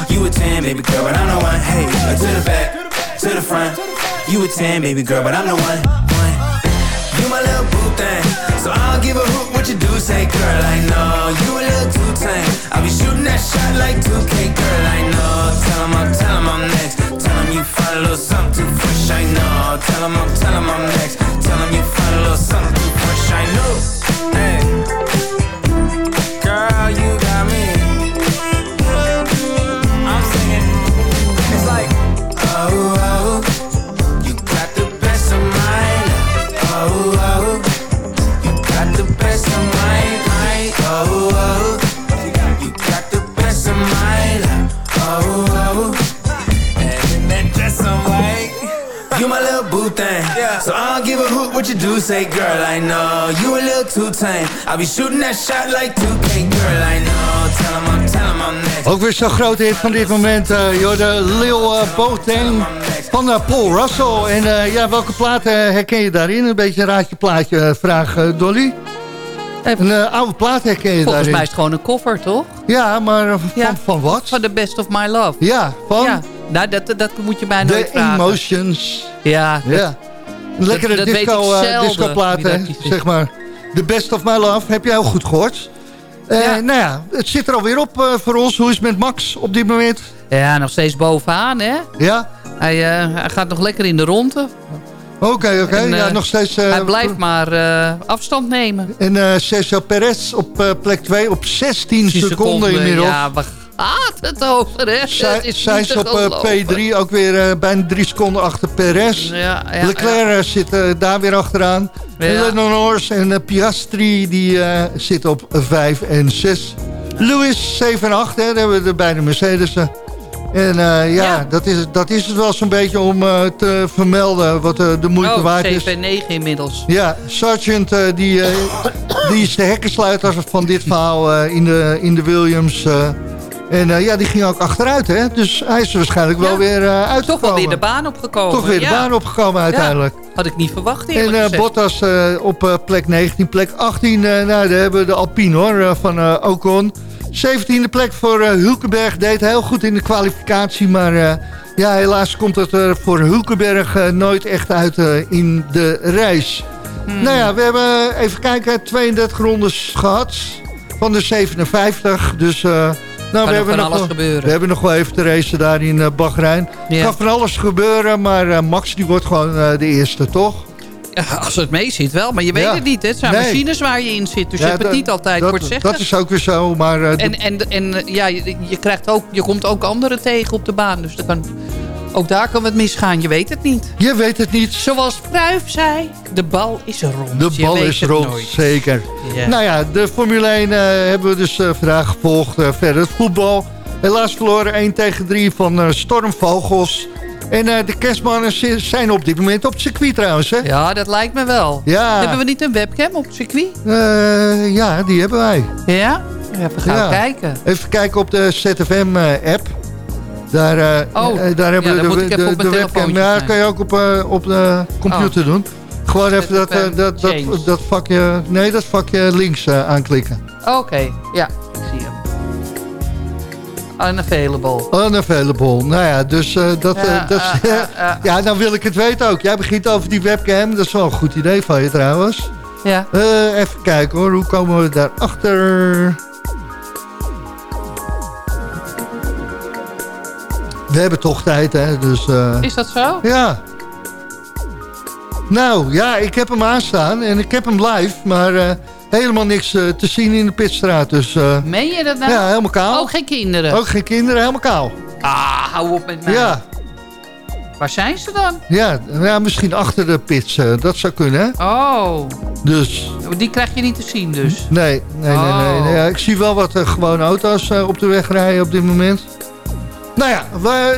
You a 10, baby girl, but I'm the one. Hey, to the back to the front. You a 10, baby girl, but I'm the one. one. You my little boo thing, so I don't give a hoot what you do. Say, girl, I know you a little too tame. I'll be shooting that shot like 2K, girl, I know. Tell him I'm, tell him I'm next. Tell him you find a little something too fresh, I know. Tell him I'm, tell him I'm next. Tell him you find a little something too fresh, I know. Hey. My little boo thing. So I don't give a hoot what you do say, girl. I know you a little too tame. I'll be shooting that shot like 2K, girl. I know. Tell him I'm, tell him I'm next. Ook weer zo'n grote hit van dit moment. eh joh, de Lil uh, van eh, Paul Russell. En eh, ja, welke platen herken je daarin? Een beetje een raadje plaatje eh, vraag, eh, Dolly. Een eh, oude plaat herken je Volgens daarin. mij is het gewoon een koffer, toch? Ja, maar eh, van, Ja. van wat? Van The Best of My Love. Ja, van Ja, nou, dat, dat moet je mij nooit The vragen. Emotions. Ja, dat- Ja. Een lekkere dat disco, ik eh, is. zeg maar. The Best of My Love, heb jij ook goed gehoord. Eh, Ja. Nou ja, het zit er alweer op eh, voor ons. Hoe is het met Max op dit moment? ja, nog steeds bovenaan, hè? Ja? Hij, hij gaat nog lekker in de ronde. Oké, oké. Ja, nog steeds... hij blijft maar afstand nemen. En Sergio Perez op plek 2 op 16 seconden, inmiddels. Ja, waar gaat het over, hè? Zij, Het is zij op eh, geloven. P3 ook weer eh, bijna drie seconden achter Perez. Ja, ja, Leclerc eh, zit daar weer achteraan. Ja. En Lennon Norris en Piastri die zitten op 5 en 6. Lewis 7 en 8, hè, daar hebben we de beide Mercedes'en. En eh, ja, Ja. Dat, is, dat is het wel zo'n beetje om eh, te vermelden wat de moeite Oh, waard is. 7 en 9 inmiddels. Ja, Sargent eh, die, die is de hekkensluiter van dit verhaal eh, in, de, in de Williams. Eh. en eh, ja, die ging ook achteruit, hè? Dus hij is er waarschijnlijk wel weer eh uitgekomen. Toch wel weer de baan opgekomen. Toch weer de baan opgekomen uiteindelijk. Had ik niet verwacht En eerlijk eh. Bottas eh, op eh, plek 19, plek 18. eh, nou, daar hebben we de Alpine hoor, eh, van eh, Ocon. 17e plek voor eh, Hulkenberg. Deed heel goed in de kwalificatie. Maar eh, ja, helaas komt het er voor Hulkenberg eh, nooit echt uit eh, in de race. Hmm. Nou ja, we hebben even kijken, 32 rondes gehad. Van de 57. Dus... nou, we hebben nog gebeuren. We hebben nog wel even te racen daar in eh, Bahrein. Kan van alles gebeuren, maar eh, Max die wordt gewoon eh, de eerste, toch? Ja, als het mee zit wel, maar je weet Ja. het niet. hè. Het zijn Nee. machines waar je in zit, dus Ja, je hebt het niet altijd dat, voor het zeggen. Dat is ook weer zo, maar... En, en, en ja, je, je, krijgt ook, je komt ook anderen tegen op de baan. Dus dat kan, ook daar kan het misgaan. Je weet het niet. je weet het niet. Zoals Cruijff zei, de bal is rond. De bal is rond, nooit. zeker. Ja. Nou ja, de Formule 1 eh, hebben we dus eh, vandaag gevolgd. Eh, verder het voetbal. Helaas verloren 1 tegen 3 van Stormvogels. En de kerstmannen zi- zijn op dit moment op het circuit trouwens, hè? Ja, dat lijkt me wel. Ja. Hebben we niet een webcam op het circuit? Ja, die hebben wij. Ja? Even gaan Ja. kijken. Even kijken op de ZFM-app. Daar, eh, Oh, eh, daar hebben ja, we de, webcam. Ja, dat kan je ook op, eh, op de computer doen. Gewoon even dat, dat, dat, dat, vakje, nee, dat vakje links aanklikken. Oké, ja, ik zie hem. Unavailable. Unavailable. Nou ja, dus dat... Ja, dat [laughs] ja, dan wil ik het weten ook. Jij begint over die webcam. Dat is wel een goed idee van je trouwens. Ja. Even kijken hoor. Hoe komen we daarachter? We hebben toch tijd, hè. Dus, eh, Is dat zo? ja. Nou, ja, ik heb hem aanstaan. En ik heb hem live. Maar eh, helemaal niks eh, te zien in de pitstraat. Dus Meen je dat nou? ja, helemaal kaal. Oh, geen kinderen. Ook geen kinderen, helemaal kaal. Ah, hou op met mij. Ja, Waar zijn ze dan? ja, ja, misschien achter de pits. dat zou kunnen, hè. Oh, Dus... die krijg je niet te zien dus. Nee, nee, nee. nee, Oh. nee. Ja, ik zie wel wat gewone auto's op de weg rijden op dit moment. Nou ja,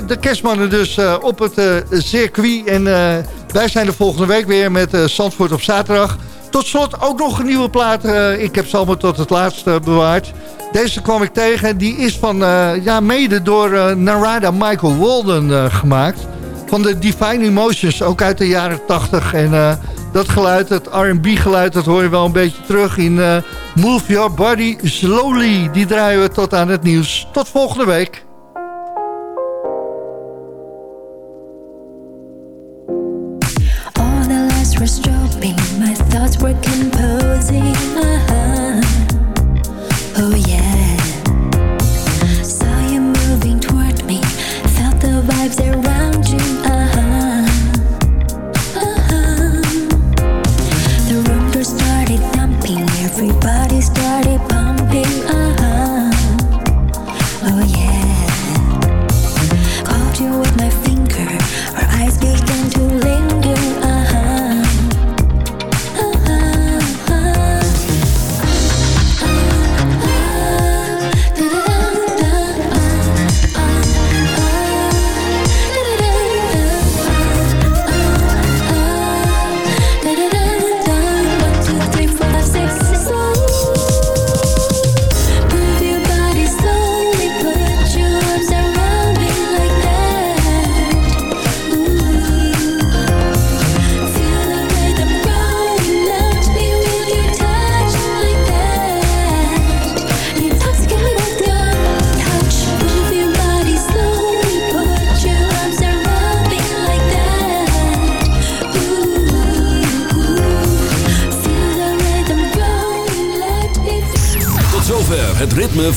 de kerstmannen dus eh, op het eh, circuit. En eh, wij zijn er volgende week weer met Zandvoort op zaterdag. Tot slot ook nog een nieuwe plaat. ik heb ze allemaal tot het laatste bewaard. Deze kwam ik tegen. Die is van, ja, mede door Narada Michael Walden gemaakt. Van de Divine Emotions, ook uit de jaren 80. En dat geluid, het R&B geluid, dat hoor je wel een beetje terug in Move Your Body Slowly. Die draaien we tot aan het nieuws. Tot volgende week.